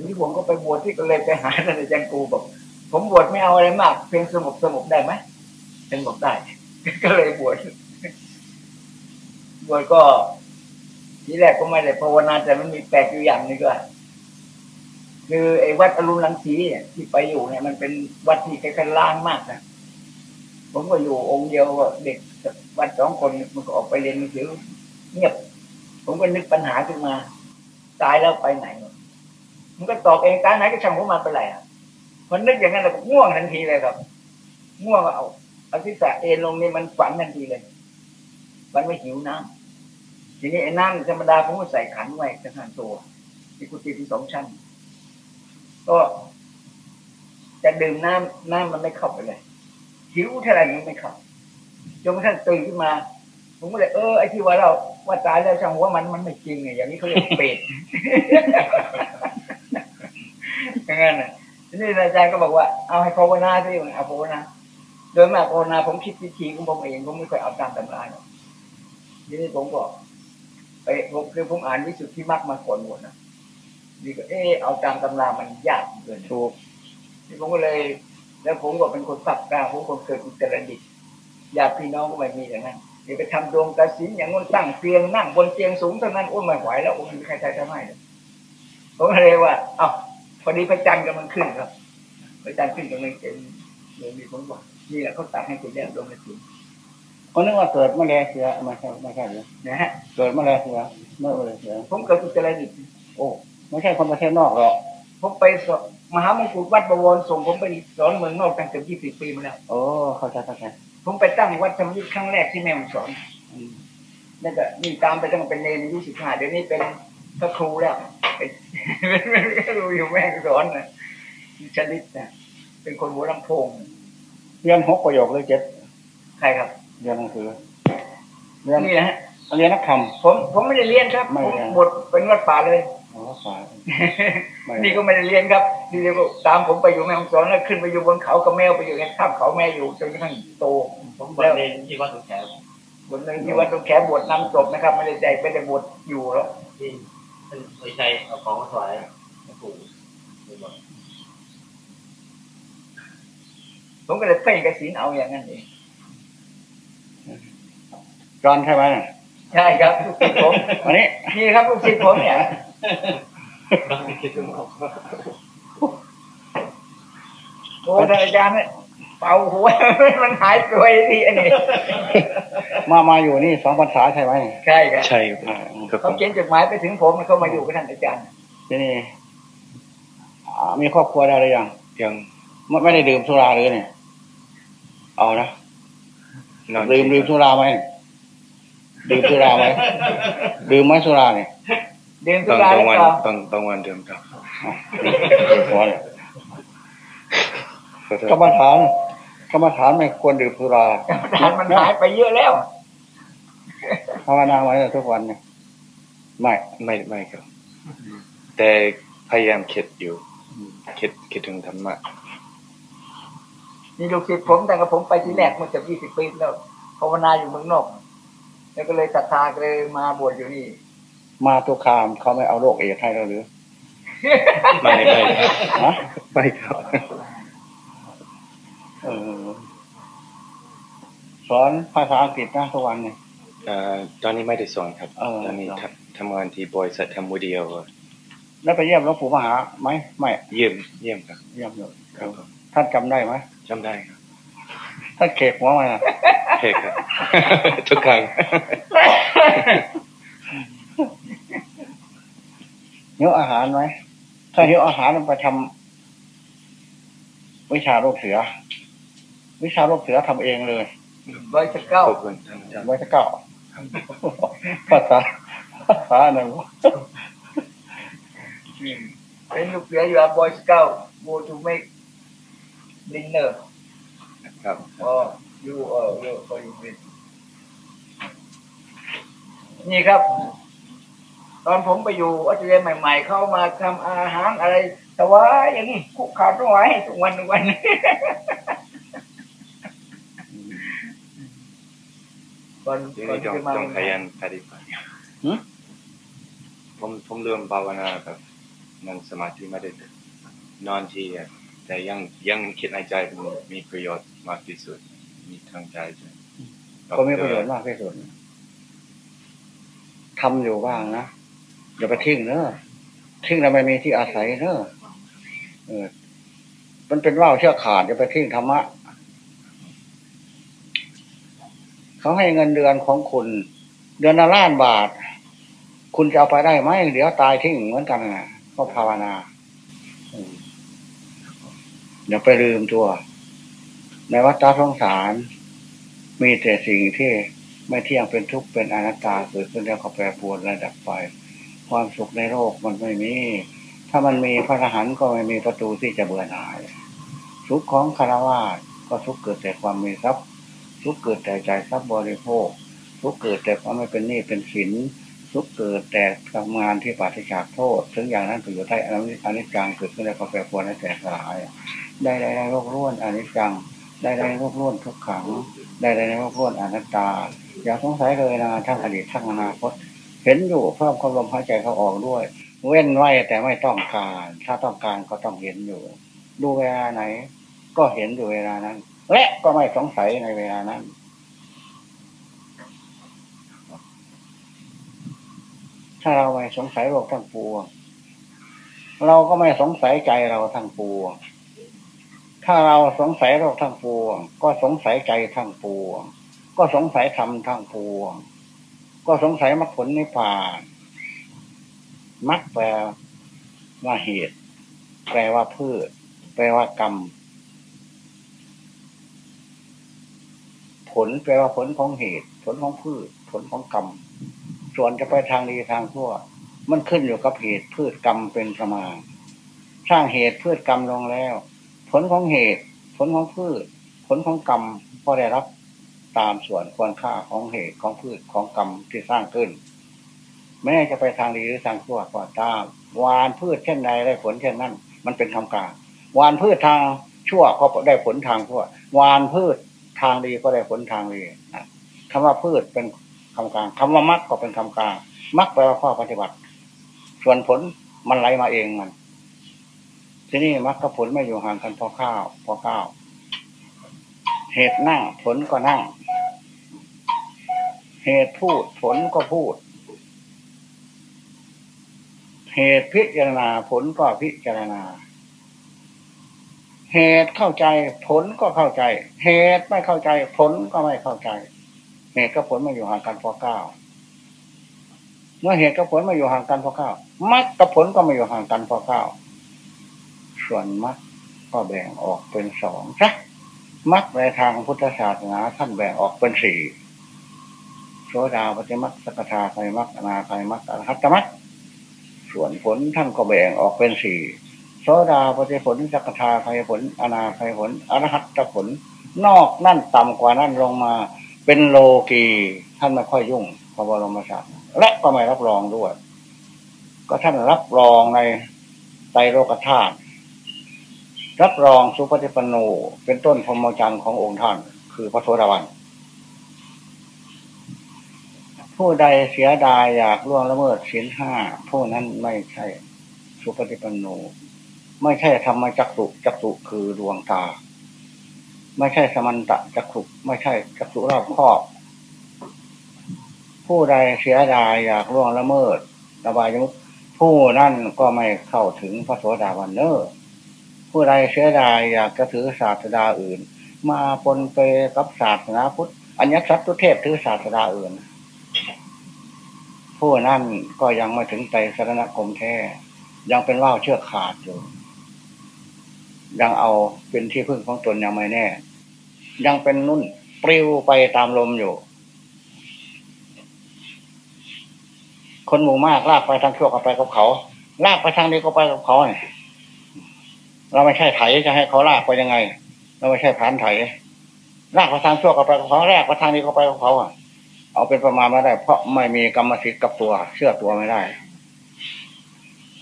ทีนี้ผมก็ไปบวชที่ก็เลยไปหาท่านอาจารย์กูบอกผมบวชไม่เอาอะไรมาก เพียงสงบสงบได้ไหมเป็นบอกได้ ก็เลยบวชบวชก็ ทีแรกก็ไม่ได้ภาวนาแต่มันมีแปลกอยู่อย่างนึงก็คือไอ้วัดอรุณรังสีเนี่ยที่ไปอยู่เนี่ย มันเป็นวัดที่ใกล้ๆล่างมากนะผมก็อยู่องค์เดียวเด็กวัดสองคนมันก็ออกไปเรียนหนังสือเงียบ ผมก็นึกปัญหาขึ้นมา ตายแล้วไปไหน มันก็ตอบเองตายไหนก็ช่างผมมาไปไหนอะมันนึกอย่างนั้นแล้วง่วงทันทีเลยครับ ง่วงก็เอาเอาที่แตะเอ็นลงนี่มันฝันทันทีเลย มันไม่หิวน้ำทีนี้ไอ้น้ำธรรมดาผมก็ใส่ขันไว้กระทานตัวที่กุฏิที่สองชั้น ก็จะดื่มน้ำน้ำมันไม่เข้าไปเลยหิวเท่าไหร่มันไม่เข้าจนกระทั่งตื่นขึ้นมา ผมก็เลยเออไอ้ที่ว่าเราว่าตายแล้วช่างหัวมันมันไม่จริงไงอย่างนี้เขาเรียกเปรต อย่างนั้นน่ะทีนี้อาจารย์ก็บอกว่าเอาให้ภาวนาสิเอาภาวนาโดยมากภาวนาผมคิดวิธีของผมเองผมไม่ค่อยเอาตามตำราหรอกทีนี้ผมก็ไปผมคือผมอ่านวิสุทธิมรรคมาก่อนหมดนะนี่ก็เออเอาตามตำรามันยากเกินถูกนี่ผมก็เลย แล้วผมก็เป็นคนปักกล้าผมคนเกิดอุตรดิตถ์ญาติพี่น้องก็ไม่มีอย่างนั้นเดี๋ยวไปทำดวงกระสินอย่างนู้นตั้งเตียงนั่งบนเตียงสูงเท่านั้นโอ้ไม่ไหวแล้วโอ้ไม่มีใครใช้ทำให้เลยผมก็เลยว่า เอ้า พอดีพระจันทร์กำลังขึ้นครับพระจันทร์ขึ้นกำลังเป็นเลยมีคนบอกนี่แหละเขาตัดให้เป็นแยกดวงกระสินคนนึกว่าเกิดมะเร็งเสือไม่ใช่ไม่ใช่เลยนะฮะเกิดมะเร็งเสือไม่มะเร็งเสือผมเกิดอุตรดิตถ์โอ้ไม่ใช่คนประเทศนอกหรอกผมไปสอนมหามงกุฎวัดบวรส่งผมไปสอนเมืองนอกตั้งเกือบยี่สิบปีมาแล้วโอ้เข้าใจเข้าใจผมไปตั้งวัดธรรมยุทธ์ครั้งแรกที่แม่ฮ่องสอนอืมนั่นก็นี่ตามไปตั้งเป็นเนรอายุสิบห้าเดี๋ยวนี้เป็น พระครูแล้วเป็นเป็นครูอยู่แม่ฮ่องสอนนะชลิตนะเป็นคนหัวลำโพงเรียนหกประโยคเลยเจ็ดใครครับเรียนหนังสือเรียนนี่นะฮะเรียนนักธรรมผมผมไม่ได้เรียนครับไม่ผมเรียนบทเป็นวัดป่าเลยอ๋อสายไม่นี่ก็ไม่ได้เรียนครับนี่เรียกว่าตามผมไปอยู่แม่ฮ่องสอนแล้วขึ้นไปอยู่บนเขากับแมวไปอยู่ในถ้ำเขาแม่อยู่จนกระทั่งโตผมบวชเรียนที่วัดสุแขบทหนึ่งที่วัดตรงแขบวชนำศพนะครับ ไม่ได้ใจไม่ได้บวชอยู่แล้ว ที่ท่านสุชัยเอาของมาถวายหลวงปู่ไปบวชผมก็เลยเพ่งกระสินเอาอย่างนั้นเองจอนใช่ไหมน่ะใช่ครับลูกศิษย์ผมอันนี้นี่ครับลูกศิษย์ผมเนี่ยโอ้ท่านอาจารย์เนี่ย เป่าหัวมันหายป่วยทีอันนี้มามาอยู่นี่สองพรรษาใช่ไหมใช่ครับใช่ครับอ่าครับผเขามเขียนจดหมายไปถึงผมเขามาอยู่กับท่านอาจารย์ที่นี่อ่ามีครอบครัวได้หรือยังยังไม่ไม่ได้ดื่มสุราเลยเนี่ยเอานะนอนดื่มดื่มสุราไหมดื่มสุราไหมดื่มไหมสุราเนี่ยเดือนตุบางลาบางแล้ววันก็บางบางวันดื่มครับหัวเนี่ยขอโทษกรรมฐาน กรรมฐานไม่ควรดื่มสุราทานมันหายไปเยอะแล้วภาวนาไว้ทุกวันเนี่ยไม่ไม่ไม่ครับ แต่พยายามคิดอยู่คิดคิดถึงธรรมะนี่ลูกศิษย์ผมแต่กับผมไปที่แรกเมื่อจะยี่สิบปีแล้วภาวนาอยู่เมืองนอก แล้วก็เลยศรัทธาก็เลยมาบวชอยู่นี่ มาตุคามเขาไม่เอาโรคเอดส์ให้เราหรือไม่ไม่ฮะไม่ครับเออ สอนภาษาอังกฤษนะทุกวันเนี่ยเอ่อตอนนี้ไม่ได้สอนครับเออตอนนี้ทำทำงานที่บริษัททำวิดีโอแล้วไปเยี่ยมหลวงปู่มหาไหมไม่เยี่ยมเยี่ยมครับเยี่ยมอยู่ครับผมท่านจำได้ไหมจำได้ครับท่านเขกหัวมาน่ะเฮ้ครับทุกครั้งหิวอาหารไหมถ้าหิวอาหารมันไปทำวิชาโรคเสือ วิชาโรคเสือทำเองเลย ร้อยสิบเก้าขอบคุณท่านอาจารย์ไว้สักเก้าภาษาภาษาหนึ่งเป็นลูกเสืออยู่อาบอยสเก้า go to make dinner ครับอ๋อ you เออ you เออ you win นี่ครับ ตอนผมไปอยู่ออสเตรเลียใหม่ ๆ เข้ามาทำอาหารอะไรถวายอย่างนี้คุกข่าวถวายให้ทุกวันทุกวัน ก่อนทีก่อนนี้ต้องจะมาต้องขยันปฏิบัติผมผมเริ่มภาวนาแบบนั่งสมาธิไม่ได้นอนที่อะแต่ยังยังคิดในใจมันมีประโยชน์มากที่สุด มีทางใจใช่ก็มีประโยชน์มากที่สุดทำอยู่บ้างนะอย่าไปทิ้งเนอะทิ้งแล้วไม่มีที่อาศัยเนอะเออมันเป็นว่าวเชือกขาดอย่าไปทิ้งธรรมะ เขาให้เงินเดือนของคุณ เดือนละล้านบาท คุณจะเอาไปได้ไหมเดี๋ยวตายทิ้งเหมือนกันนะก็ภาวนาอย่าไปลืมตัว ในวัฏสงสาร มีแต่สิ่งที่ไม่เที่ยงเป็นทุกข์เป็นอนัตตาเกิดขึ้นแล้วก็แปรปรวนระดับไป ความสุขในโลกมันไม่มี ถ้ามันมีพระอรหันต์ก็ไม่มีประตูที่จะเบื่อหน่ายสุขของคารวะก็สุขเกิดแต่ความมีทรัพย์ สุขเกิดแต่ใจทรัพย์บริโภคสุขเกิดแต่ความไม่เป็นหนี้เป็นสินสุขเกิดแต่ทำงานที่ปราศจากโทษ ถึงอย่างนั้นก็อยู่ใต้อนิจจังเกิดขึ้นแล้วก็แปรปรวนและแตกสลาย ได้ได้ในโลกล้วนอนิจจัง ได้ได้ในโลกล้วนทุกขัง ได้ได้ในโลกล้วนอนัตตา อย่าสงสัยเลยนะทั้งอดีตทั้งอนาคต เห็นอยู่เพิ่มความลมหายใจเขาออกด้วย เว้นไว้แต่ไม่ต้องการ ถ้าต้องการก็ต้องเห็นอยู่ ดูเวลาไหน ก็เห็นอยู่เวลานั้น และก็ไม่สงสัยในเวลานั้น ถ้าเราไม่สงสัยโลกทั้งปวงเราก็ไม่สงสัยใจเราทั้งปวง ถ้าเราสงสัยโลกทั้งปวง ก็สงสัยใจทั้งปวง ก็สงสัยธรรมทั้งปวง ก็สงสัยมรรคผลนิพพานมรรคแปลว่าเหตุ แปลว่าพืช แปลว่ากรรม ผลแปลว่าผลของเหตุ ผลของพืช ผลของกรรม ส่วนจะไปทางดีทางชั่ว มันขึ้นอยู่กับเหตุพืชกรรมเป็นประมาณสร้างเหตุพืชกรรมลงแล้ว ผลของเหตุ ผลของพืช ผลของกรรมก็ได้รับตามส่วนควรค่าของเหตุของพืชของกรรมที่สร้างขึ้น แม้จะไปทางดีหรือทางชั่วก็ตามวานพืชเช่นใดได้ผลเช่นนั้น มันเป็นคำกลางวานพืชทางชั่วก็ได้ผลทางชั่ววานพืช ทางดีก็ได้ผลทางดีนะคำว่าพืชเป็นคำกลางคำว่ามรรคก็เป็นคำกลางมรรคแปลว่าข้อปฏิบัติ ส่วนผลมันไหลมาเองมัน ที่นี้มรรคกับผลไม่อยู่ห่างกันพอข้าว พอข้าว เหตุนั่งผลก็นั่ง เหตุพูดผลก็พูด เหตุพิจารณาผลก็พิจารณา เหตุเข้าใจผลก็เข้าใจ เหตุไม่เข้าใจผลก็ไม่เข้าใจ เหตุกับผลมาอยู่ห่างกันพอเก้าเมื่อเหตุกับผลมาอยู่ห่างกันพอเก้ามรรคกับผลก็มาอยู่ห่างกันพอเก้าส่วนมรรคก็แบ่งออกเป็นสองซะมรรคในทางพุทธศาสนาท่านแบ่งออกเป็นสี่โสดาปฏิมรรคสกทาไคมรรคอนาไคมรรคอรหัตตมรรคส่วนผลท่านก็แบ่งออกเป็นสี่ โสดาปฏิผลสกทาไคผล อนาไคผลอรหัตตผล นอกนั่นต่ำกว่านั่นลงมาเป็นโลกีท่านไม่ค่อยยุ่งพระบรมศาสดาและก็ไม่รับรองด้วย ก็ท่านรับรองในไตรโลกธาตุรับรองสุปฏิปันโนเป็นต้นพรหมจรรย์ขององค์ท่าน คือพระโสดาบันผู้ใดเสียดายอยากล่วงละเมิดศีลห้าผู้นั้นไม่ใช่สุปฏิปันโน ไม่ใช่ธรรมจักสุจักสุคือดวงตา ไม่ใช่สมันตะจักสุไม่ใช่จักสุรอบครอบ ผู้ใดเสียดายอยากล่วงละเมิดระบายมุขผู้นั่นก็ไม่เข้าถึงพระโสดาบันเนอร์ผู้ใดเสียดายอยากจะถือศาสดาอื่น มาปนเปกับศาสนาพุทธอัญญสัตตุเทพถือศาสดาอื่น ผู้นั่นก็ยังไม่ถึงใจสรณคมแท้ยังเป็นว่าวเชือกขาดอยู่ ยังเอาเป็นที่พึ่งของตนยังไม่แน่ ยังเป็นนุ่นปลิวไปตามลมอยู่ คนหมู่มากลากไปทางชั่วก็ไปกับเขา ลากไปทางนี้ก็ไปกับเขาเนี่ยเราไม่ใช่ไถจะให้เขาลากไปยังไง เราไม่ใช่ผ่านไถลากไปทางชั่วก็ไปกับเขาแรกไปทางนี้ก็ไปกับเขาอะเอาเป็นประมาณไม่ได้ เพราะไม่มีกรรมสิทธิ์กับตัว เชื่อตัวไม่ได้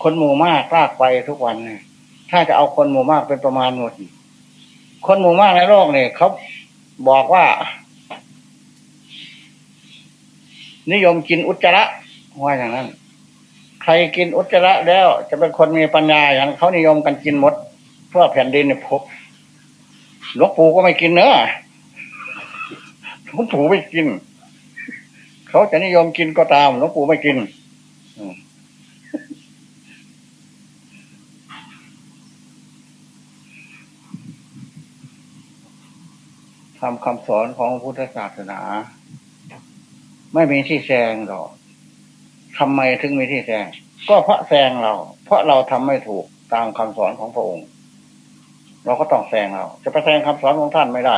คนหมู่มากลากไปทุกวันเนี่ย ถ้าจะเอาคนหมู่มากเป็นประมาณหมดคนหมู่มากในโลกเนี่ยเขาบอกว่า นิยมกินอุจจาระว่าอย่างนั้น ใครกินอุจจาระแล้ว จะเป็นคนมีปัญญาอย่างเขานิยมกันกินหมดเพื่อแผ่นดินเนี่ยพบหลวงปู่ก็ไม่กินเนอะหลวงปู่ไม่กิน เขาจะนิยมกินก็ตามหลวงปู่ไม่กิน ทำคำสอนของพุทธศาสนา ไม่มีที่แซงหรอกทำไมถึงมีที่แซงก็เพราะแซงเรา เพราะเราทำไม่ถูกตามคำสอนของพระองค์ เราก็ต้องแซงเรา จะไปแซงคำสอนของท่านไม่ได้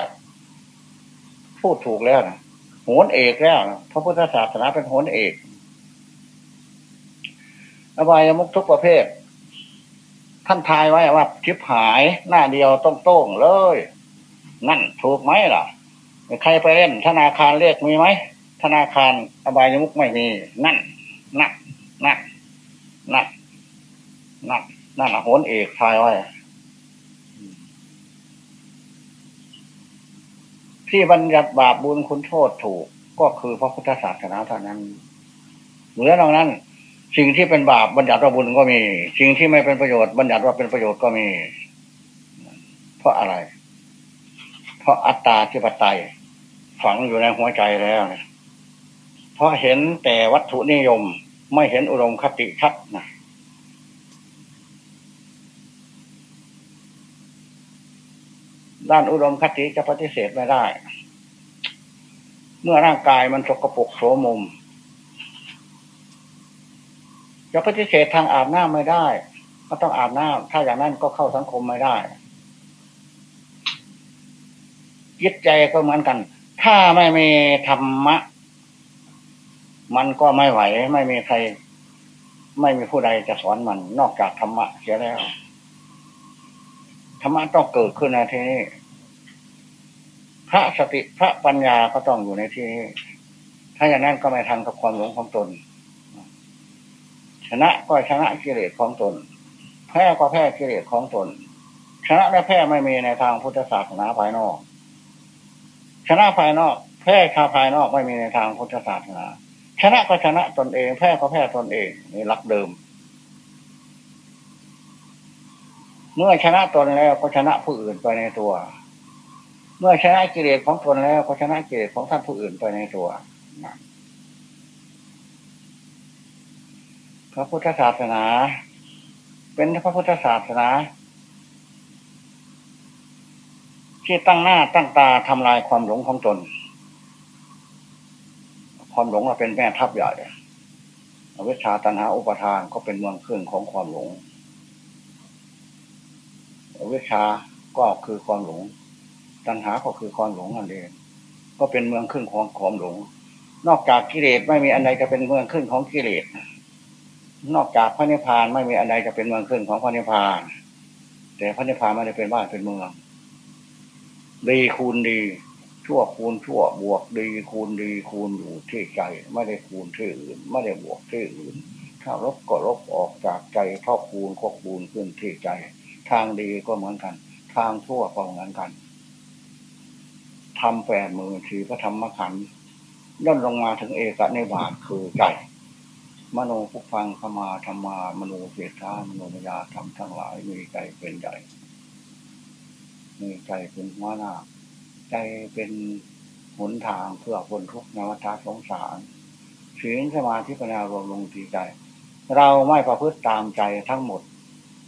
พูดถูกแล้วนะโหนเอกแล้วนะพระพุทธศาสนาเป็นโหนเอกอบายมุกทุกประเภท ท่านทายไว้ว่าชิบหายหน้าเดียวต้องโต้งเลย นั่นถูกไหมล่ะ ใครไปเล่นธนาคารเลขมีไหมธนาคารอบายมุกไม่มี นั่นนั่นนั่นนั่นนั่นนั่นโหนเอกทายไว้ที่บัญญัติบาปบุญคุณโทษถูกก็คือพระพุทธศาสนาเท่านั้นเหมือนตรงนั้น สิ่งที่เป็นบาปบัญญัติว่าบุญก็มี สิ่งที่ไม่เป็นประโยชน์บัญญัติว่าเป็นประโยชน์ก็มี เพราะอะไร เพราะอัตตาที่ปไตย ฝังอยู่ในหัวใจแล้วเนี่ยเพราะเห็นแต่วัตถุนิยมไม่เห็นอุดมคติชัดนะด้านอุดมคติจะปฏิเสธไม่ได้ เมื่อร่างกายมันสกปรกโสมม จะปฏิเสธทางอาบน้ำไม่ได้ ก็ต้องอาบน้ำถ้าอย่างนั้นก็เข้าสังคมไม่ได้ จิตใจก็เหมือนกัน ถ้าไม่มีธรรมะ มันก็ไม่ไหว ไม่มีใคร ไม่มีผู้ใดจะสอนมัน นอกจากธรรมะเสียแล้วธรรมะต้องเกิดขึ้นในที่นี้พระสติพระปัญญาก็ต้องอยู่ในที่นี้ถ้าอย่างนั้นก็ไม่ทันกับความหลงของตน ชนะก็ชนะกิเลสของตน แพ้ก็แพ้กิเลสของตน ชนะและแพ้ไม่มีในทางพุทธศาสนาภายนอก ชนะภายนอก แพ้ชาภายนอกไม่มีในทางพุทธศาสนา ชนะก็ชนะตนเอง แพ้ก็แพ้ตนเองนี่หลักเดิม เมื่อชนะตนแล้วก็ชนะผู้อื่นไปในตัว เมื่อชนะกิเลสของตนแล้วก็ชนะกิเลสของท่านผู้อื่นไปในตัวพระพุทธศาสนา เป็นพระพุทธศาสนา ที่ตั้งหน้าตั้งตาทำลายความหลงของตน ความหลงเราเป็นแม่ทัพใหญ่อวิชชาตันหาอุปทานก็เป็นเมืองขึ้นของความหลงอวิชชาก็คือความหลง ตัณหาก็คือความหลงนั่นเองก็เป็นเมืองขึ้นของความหลง นอกจากกิเลสไม่มีอันใดจะเป็นเมืองขึ้นของกิเลสนอกจากพระนิพพานไม่มีอันใดจะเป็นเมืองขึ้นของพระนิพพาน แต่พระนิพพานไม่ได้เป็นบ้านเป็นเมือง ดีคูณดี ชั่วคูณชั่วบวกดีคูณดีคูณอยู่ที่ใจ ไม่ได้คูณที่อื่น ไม่ได้บวกที่อื่น ถ้าลบก็ลบออกจากใจเท่าคูณก็คูณขึ้นที่ใจ ทางดีก็เหมือนกัน ทางชั่วก็เหมือนกันทำแปดมือทีก็ทำมขันย่นลงมาถึงเอกในบาทคือใจมโนภุฟังขมาธรรมามโนเจตามโนมยาทำทั้งหลายมีใจเป็นใหญ่ มีใจเป็นหัวหน้า ใจเป็นหนทางเพื่อคนทุกนวัฏสงสารศีลสมาธิปัญญารวมลงที่ใจ เราไม่ประพฤติตามใจทั้งหมด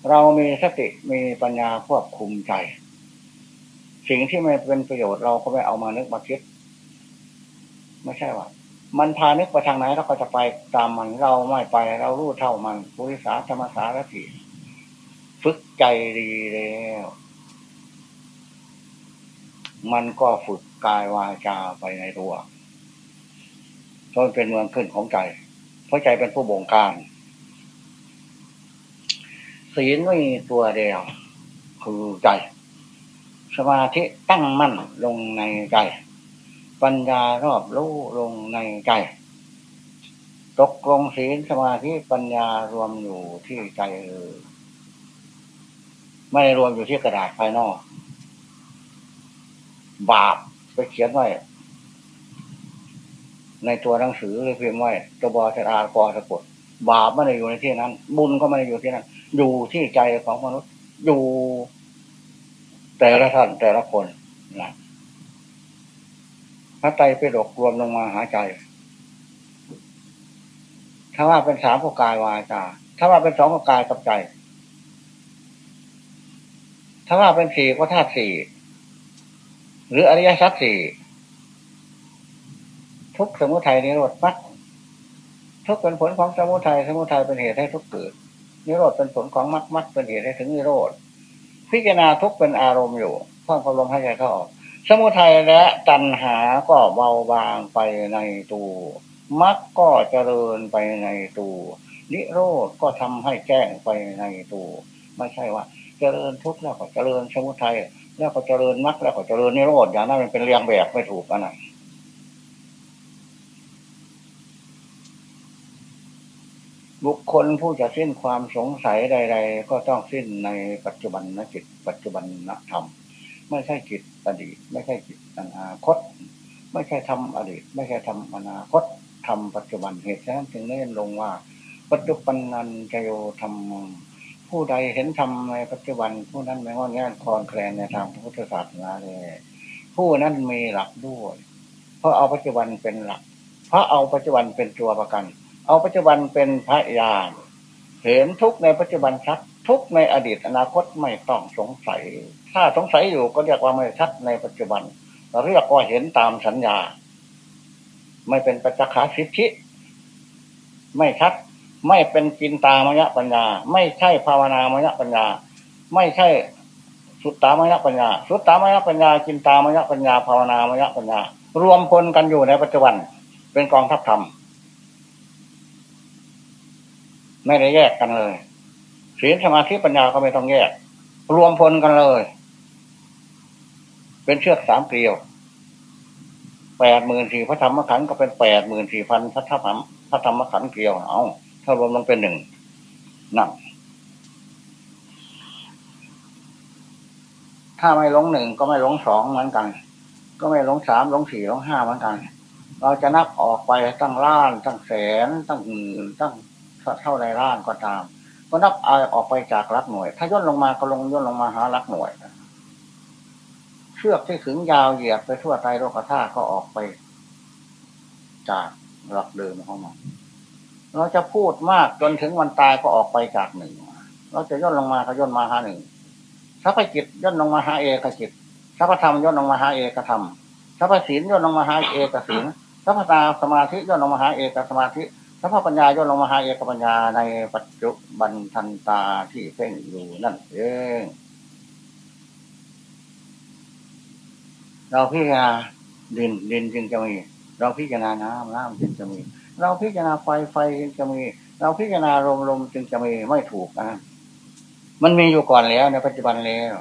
เรามีสติมีปัญญาควบคุมใจ สิ่งที่ไม่เป็นประโยชน์เราก็ไม่เอามานึกมาคิด ไม่ใช่ว่ามันพานึกไปทางไหนเราก็จะไปตามมันเราไม่ไป เรารู้เท่ามันปุริสาธรรมสารถิฝึกใจดีแล้ว มันก็ฝึกกายวาจาไปในตัวจนเป็นเมืองขึ้นของใจ เพราะใจเป็นผู้บงการ ศีลไม่มีตัวเดียว คือใจ สมาธิตั้งมั่นลงในใจ ปัญญารอบรู้ลงในใจ ตกลงศีลสมาธิปัญญารวมอยู่ที่ใจเออไม่รวมอยู่ที่กระดาษภายนอก บาปไปเขียนไว้ ในตัวหนังสือหรือพิมพ์ไว้ตัวบอชรากอสะกดบาปไม่ได้อยู่ในที่นั้น บุญก็ไม่ได้อยู่ที่นั้น อยู่ที่ใจของมนุษย์ อยู่ แต่ละท่านแต่ละคนนะพระไตรปิฎกรวมลงมาหาใจ ถ้าว่าเป็นสามก็กายวาจา ถ้าว่าเป็นสองก็กายกับใจ ถ้าว่าเป็นสี่ก็ธาตุสี่ หรืออริยสัจสี่ทุกสมุทัยนิโรธมัดทุกเป็นผลของสมุทัยสมุทัยเป็นเหตุให้ทุกเกิดนิโรธเป็นผลของมรรคมรรคเป็นเหตุให้ถึงนิโรธพิจารณาทุกเป็นอารมณ์อยู่เพิ่มความลมให้ใจเข้าออกสมุทัยและตัณหาก็เบาบางไปในตัวมรรคก็เจริญไปในตัวนิโรธก็ทำให้แจ้งไปในตัวไม่ใช่ว่า เจริญทุกข์แล้วก็เจริญสมุทัย แล้วก็เจริญมรรคแล้วก็เจริญนิโรธอย่างนั้นมันเป็นเรียงแบบไม่ถูกอันนั้นบุคคลผู้จะสิ้นความสงสัยใด ๆ ก็ต้องสิ้นในปัจจุบันนจิต ปัจจุบันนธรรม ไม่ใช่จิตอดีต ไม่ใช่จิตอนาคต ไม่ใช่ทำอดีต ไม่ใช่ทำอนาคตทำปัจจุบันเหตุฉะนั้นจึงเน้นลงว่า ปัจจุบันนันจโยธรรม ผู้ใดเห็นธรรมในปัจจุบัน ผู้นั้นไม่งอนแง่นคลอนแคลนในทางพระพุทธศาสนาเลย ผู้นั้นมีหลักด้วย เพราะเอาปัจจุบันเป็นหลัก เพราะเอาปัจจุบันเป็นตัวประกัน เอาปัจจุบันเป็นพระยานเห็นทุกในปัจจุบันชัด ทุกในอดีตอนาคตไม่ต้องสงสัย ถ้าสงสัยอยู่ก็เรียกว่าไม่ชัดในปัจจุบันเราเรียกว่าเห็นตามสัญญา ไม่เป็นปัจจคาสิทธิ ไม่ชัด ไม่เป็นกินตามยปัญญา ไม่ใช่ภาวนามยปัญญา ไม่ใช่สุตตามยปัญญา สุตตามยปัญญากินตามยปัญญาภาวนามยปัญญา รวมพลกันอยู่ในปัจจุบัน เป็นกองทัพธรรมไม่ได้แยกกันเลยศีลสมาธิปัญญาก็ไม่ต้องแยก รวมพลกันเลย เป็นเชือกสามเกลียวแปดหมื่นสี่พระธรรมขันธ์ก็เป็นแปดหมื่นสี่พันพระธรรมพระธรรมขันธ์เกลียวเอา ถ้ารวมลงเป็นหนึ่งนั่นถ้าไม่ลงหนึ่งก็ไม่ลงสองเหมือนกัน ก็ไม่ลงสามลงสี่ลงห้าเหมือนกัน เราจะนับออกไปตั้งล้าน ตั้งแสน ตั้งหมื่นตั้งเท่าไรล้านก็ตาม ก็นับเอาออกไปจากรักหน่วย ถ้าย่นลงมาก็ลงย่นลงมาหารักหน่วยเชือกที่ขึงยาวเหยียดไปทั่วไตโลกธาตุก็ออกไปจากหลักเดิมของมัน เราจะพูดมากจนถึงวันตายก็ออกไปจากหนึ่ง เราจะย่นลงมาก็ย่นมาหาหนึ่งสัพพจิตย่นลงมาหาเอกจิตสัพพธรรมย่นลงมาหาเอกธรรมสัพพศีลย่นลงมาหาเอกศีลสัพพตาสมาธิย่นลงมาหาเอกสมาธิสัพพปัญญาย่นลงมาหาเอกปัญญาในปัจจุบันทันตาที่เพ่งอยู่นั่นเองเราพิจารณาดินดินจึงจะมี เราพิจารณาน้ำน้ำจึงจะมี เราพิจารณาไฟไฟจึงจะมี เราพิจารณาลมลมจึงจะมีไม่ถูกนะมันมีอยู่ก่อนแล้วในปัจจุบันแล้ว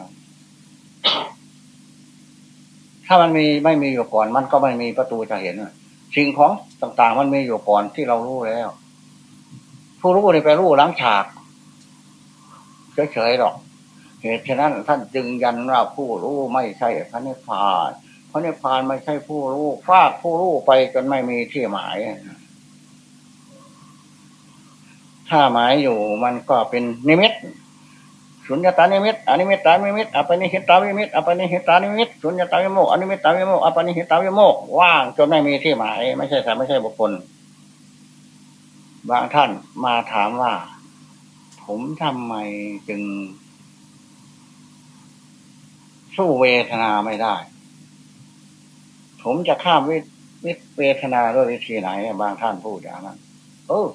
ถ้ามันมีไม่มีอยู่ก่อน มันก็ไม่มีประตูจะเห็นสิ่งของต่างๆ มันมีอยู่ก่อนที่เรารู้แล้ว ผู้รู้นี่ไปรู้ล้างฉากเฉยๆหรอก เหตุฉะนั้นท่านจึงยันว่าผู้รู้ไม่ใช่พระนิพพานพระนิพพานไม่ใช่ผู้รู้ฟาดผู้รู้ไปจนไม่มีที่หมาย ถ้าหมายอยู่มันก็เป็นนิมิตสุญญตานิมิตอนิมิตตานิมิตอปนิหิตานิมิตอปนิหิตานิมิตสุญญตาวิโมกอนิมิตตาวิโมกอปนิหิตาวิโมกว่างจนไม่มีที่หมาย ไม่ใช่แต่ไม่ใช่บุคคล บางท่านมาถามว่า ผมทำไมจึง สู้เวทนาไม่ได้ ผมจะข้ามวิวิเวทนาด้วยวิธีไหน บางท่านพูดอย่างนั้นเออ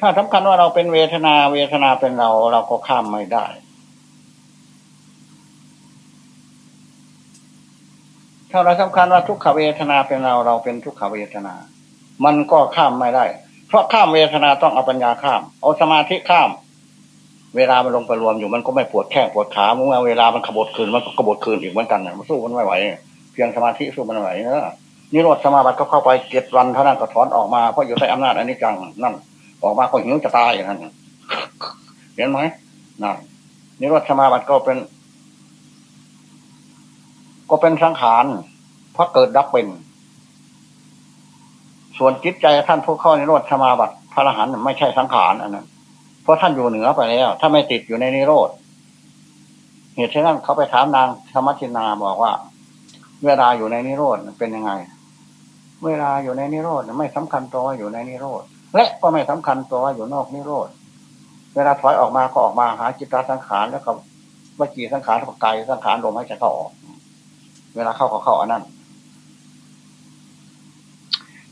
ถ้าสำคัญว่าเราเป็นเวทนาเวทนาเป็นเรา เราก็ข้ามไม่ได้ ถ้าเราสำคัญว่าทุกขเวทนาเป็นเราเราเป็นทุกขเวทนา มันก็ข้ามไม่ได้ เพราะข้ามเวทนาต้องเอาปัญญาข้าม เอาสมาธิข้าม เวลามันลงไปรวมอยู่มันก็ไม่ปวดแข้งปวดขาเมื่อเวลามันขบวคืนมันก็ขบวคืนอีกเหมือนกันนะมันสู้มันไม่ไหว เพียงสมาธิสู้มันไหวเนอะนิโรธสมาบัติก็เข้าไปเจ็ดวันเท่านั้นก็ถอนออกมาเพราะอยู่ใต้อำนาจอนนี้จังนั่น ออกมาก็หิวจะตายอย่างนั้นเห็นไหมนั่นนิโรธสมาบัติก็เป็น ก็เป็นสังขารเพราะเกิดดับเป็น ส่วนจิตใจท่านผู้เข้าในโลดสมาบัติพระอรหันต์ไม่ใช่สังขารอันนั้นเพราะท่านอยู่เหนือไปแล้ว ถ้าไม่ติดอยู่ในนิโรธเหตุฉะนั้นเขาไปถามนางธรรมชินาบอกว่า เวลาอยู่ในนิโรธเป็นยังไง เวลาอยู่ในนิโรธไม่สำคัญตัวอยู่ในนิโรธ และก็ไม่สำคัญตัวอยู่นอกนิโรธเวลาถอยออกมาก็ออกมาหาจิตตสังขารแล้วก็วิจีสังขารกับกายสังขารลมให้จะเข้าออก เวลาเข้าก็เข้าอันนั้น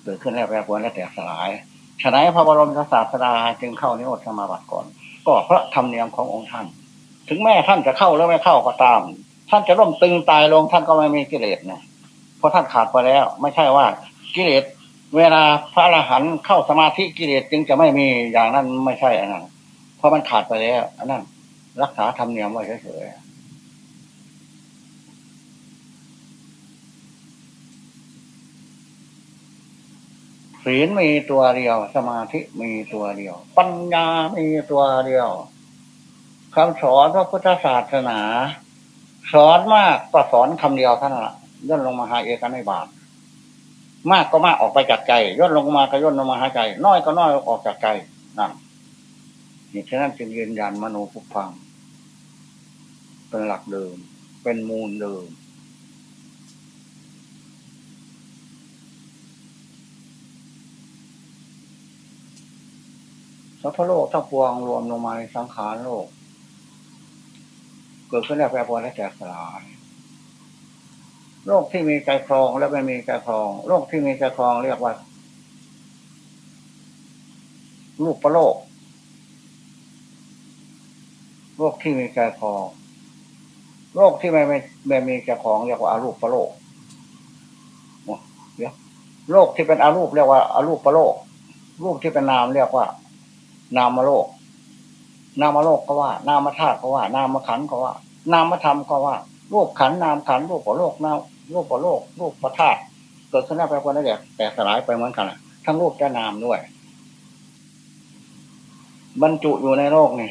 เกิดขึ้นแล้วแปรปรวนและแตกสลายฉะนั้นพระบรมศาสดาจึงเข้านิโรธสมาบัติก่อน ก็เพราะธรรมเนียมขององค์ท่าน ถึงแม้ท่านจะเข้าแล้วไม่เข้าก็ตาม ท่านจะร่มตึงตายลงท่านก็ไม่มีกิเลสนะเพราะท่านขาดไปแล้ว ไม่ใช่ว่ากิเลส เวลาพระอรหันต์เข้าสมาธิกิเลสจึงจะไม่มีอย่างนั้นไม่ใช่อันนั้นเพราะมันขาดไปแล้ว อันนั้นรักษาธรรมเนียมไว้เฉยๆศีลมีตัวเดียว สมาธิมีตัวเดียว ปัญญามีตัวเดียวคำสอนพระพุทธศาสนา สอนมากก็สอนคำเดียวท่านละย่นลงมาหาเอกนิบาต มากก็มากออกไปจากใจย่นลงมาก็ย่นลงมาหาใจ น้อยก็น้อยออกจากใจนั่นนี่ฉะนั้นจึงยืนยันมโนภุพัง เป็นหลักเดิม เป็นมูลเดิม สัพพโลกทั้งปวงรวมลงมาในสังขารโลก เกิดขึ้นแล้วแปรปรวนและแตกสลาย โลกที่มีใจครองและไม่มีใจครองโลกที่มีใจครองเรียกว่าลูกประโลกโลกที่มีใจครองโลกที่ไม่ไม่ไม่มีใจครองเรียกว่าอารูปประโลกเดี๋ยวโลกที่เป็นอารูปเรียกว่าอารูปประโลกรูปที่เป็นนามเรียกว่า นามโลก นามโลกก็ว่า นามธาตุก็ว่า นามขันก็ว่า นามธรรมก็ว่ารูปขันนามขันรูปประโลกนาม รูปประโลก รูปประธาตุเกิดขึ้นได้ไปคนนั้นแหละแต่สลายไปเหมือนกันทั้งรูปและนามด้วย บรรจุอยู่ในโลกนี่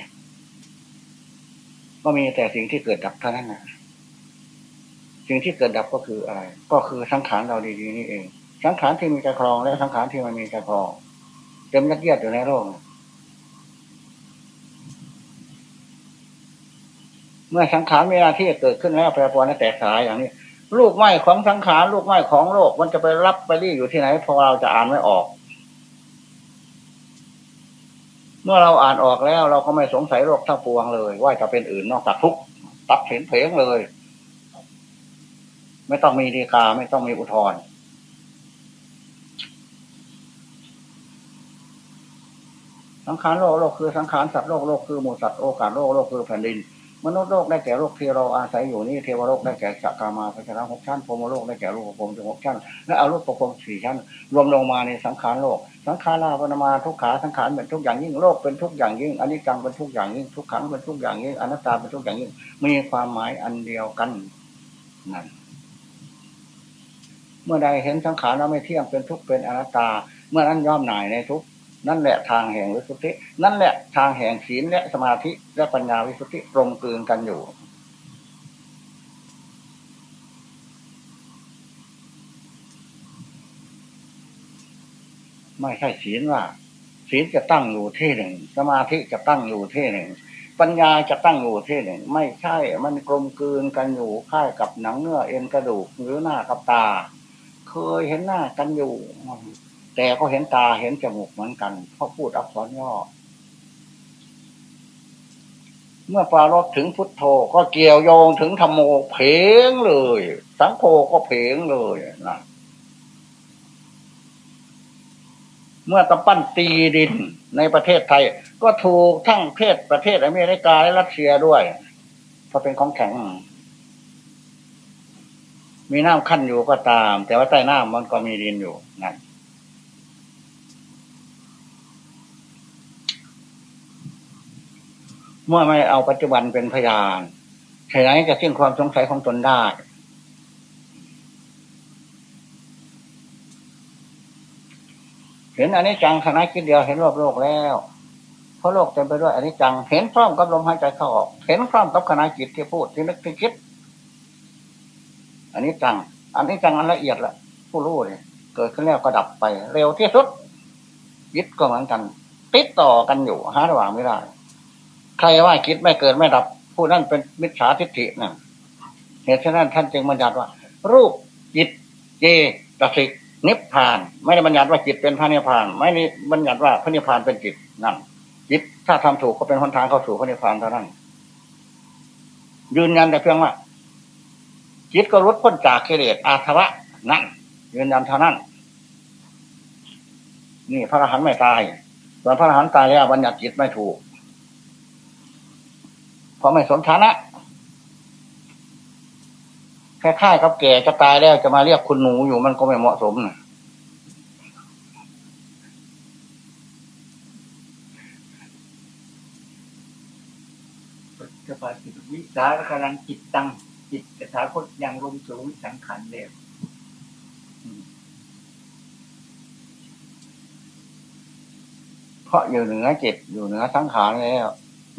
ก็มีแต่สิ่งที่เกิดดับเท่านั้นนะสิ่งที่เกิดดับก็คืออะไร ก็คือสังขารเราดีๆนี่เอง สังขารที่มีใจครองและสังขารที่มันมีใจครองเต็มยัดเยียดอยู่ในโลกเมื่อสังขารมีหน้าที่เกิดขึ้นแล้วแปรปรวนและแตกสลายอย่างนี้ ลูกไม้ของสังขารลูกไม้ของโลก มันจะไปรับไปรีอยู่ที่ไหนพอเราจะอ่านไม่ออก เมื่อเราอ่านออกแล้ว เราก็ไม่สงสัยโลกทั้งปวงเลย ว่าจะเป็นอื่นนอกจากทุกตัดเห็นเพลงเลย ไม่ต้องมีดีกาไม่ต้องมีอุทธรสังขารโลกโลกคือสังขารสัตว์โลกโลกคือหมูสัตว์โอกาสโลกโลกคือแผ่นดิน มนุษย์โลกได้แก่โลกที่เราอาศัยอยู่นี่เทวโลกได้แก่สักกามาพัชระหกชั้นพรมโลกได้แก่โลกภพถึงหกชั้น และอารูปภพสี่ชั้น รวมลงมาในสังขารโลก สังขาราปนมาทุกขาสังขารเป็นทุกอย่างยิ่งโลกเป็นทุกอย่างยิ่งอนิจจังเป็นทุกอย่างยิ่งทุกขังเป็นทุกอย่างยิ่งอนัตตาเป็นทุกอย่างยิ่งมีความหมายอันเดียวกันนั่นเมื่อใดเห็นสังขารเราไม่เที่ยงเป็นทุกเป็นอนัตตา เมื่อนั้นย่อมหน่ายในทุก นั่นแหละทางแห่งวิสุทธิ นั่นแหละทางแห่งศีลและสมาธิและปัญญาวิสุทธิตรงกลืนกันอยู่ ไม่ใช่ศีลว่า ศีลจะตั้งอยู่ที่หนึ่ง สมาธิจะตั้งอยู่ที่หนึ่ง ปัญญาจะตั้งอยู่ที่หนึ่ง ไม่ใช่ มันกลมกลืนกันอยู่ค่ายกับหนังเนื้อเอ็นกระดูกหรือหน้ากับตา เคยเห็นหน้ากันอยู่ แต่ก็เห็นตาเห็นจมูกเหมือนกันเพราพูดอักษรย่อ เมื่อปรารบถึงพุทโธก็เกี่ยวโยงถึงธรรมโมเพงเลย สังโฆก็เพงเลยนะเมื่อตะปั้นตีดินในประเทศไทย ก็ถูกทั้งเพศประเทศอเมริกาและรัสเซียด้วยเพราะเป็นของแข็ง มีน้ำขั้นอยู่ก็ตาม แต่ว่าใต้น้ำมันก็มีดินอยู่นั่น เมื่อไม่เอาปัจจุบันเป็นพยานใครไหนจะสิ้นความสงสัยของตนได้ เห็นอันนี้จังคณะคิดเดียวเห็นรอบโลกแล้วเพราะโลกเต็มไปด้วยอันนี้จัง เห็นพร้อมกับลมหายใจเข้าออก เห็นพร้อมกับคณะจิตที่พูดที่นึกที่คิดอันนี้จัง อันนี้จังอันละเอียดละผู้รู้เนี่ยเกิดขึ้นแล้วก็ดับไป เร็วที่สุดยึดก็เหมือนกัน ติดต่อกันอยู่หาระหว่างไม่ได้ ใครว่าคิดไม่เกิดไม่ดับ ผู้นั้นเป็นมิจฉาทิฏฐินั่นเหตุฉะนั้นท่านจึงบัญญัติว่า รูปจิตเจตสิกนิพพาน ไม่ได้บัญญัติว่าจิตเป็นพระนิพพาน ไม่ได้บัญญัติว่าพระนิพพานเป็นจิตนั่นจิตถ้าทำถูกก็เป็นหนทางเข้าสู่พระนิพพานเท่านั้น ยืนยันแต่เพียงว่าจิตก็รุดพ้นจากกิเลสอาสวะนั่นยืนยันเท่านั้น นี่พระอรหันต์ไม่ตายส่วนพระอรหันต์ตายแล้วบัญญัติจิตไม่ถูก เพราะไม่สมฐานะคล้ายๆกับแก่จะตายแล้วจะมาเรียกคุณหนูอยู่มันก็ไม่เหมาะสมนะสภาสิวิสากำลังจิตตังจิตสถาคตยังลงสู่วิสังขารเดียวเพราะอยู่เหนือจิตอยู่เหนือสังขารแล้ว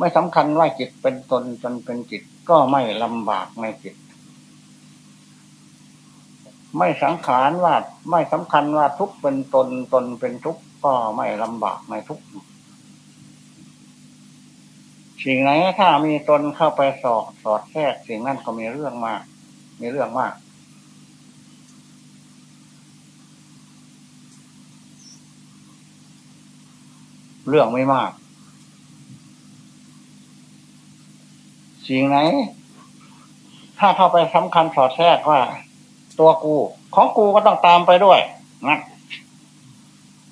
ไม่สำคัญว่าจิตเป็นตนจนเป็นจิตก็ไม่ลำบากในจิต ไม่สังขารว่าไม่สำคัญว่าทุกเป็นตนตนเป็นทุกก็ไม่ลำบากในทุกสิ่งไหนถ้ามีตนเข้าไปสอดสอดแทรกสิ่งนั้นก็มีเรื่องมาก มีเรื่องมากเรื่องไม่มาก สิ่งไหน ถ้าเข้าไปสำคัญสอดแทรกว่า ตัวกู ของกูก็ต้องตามไปด้วยนะ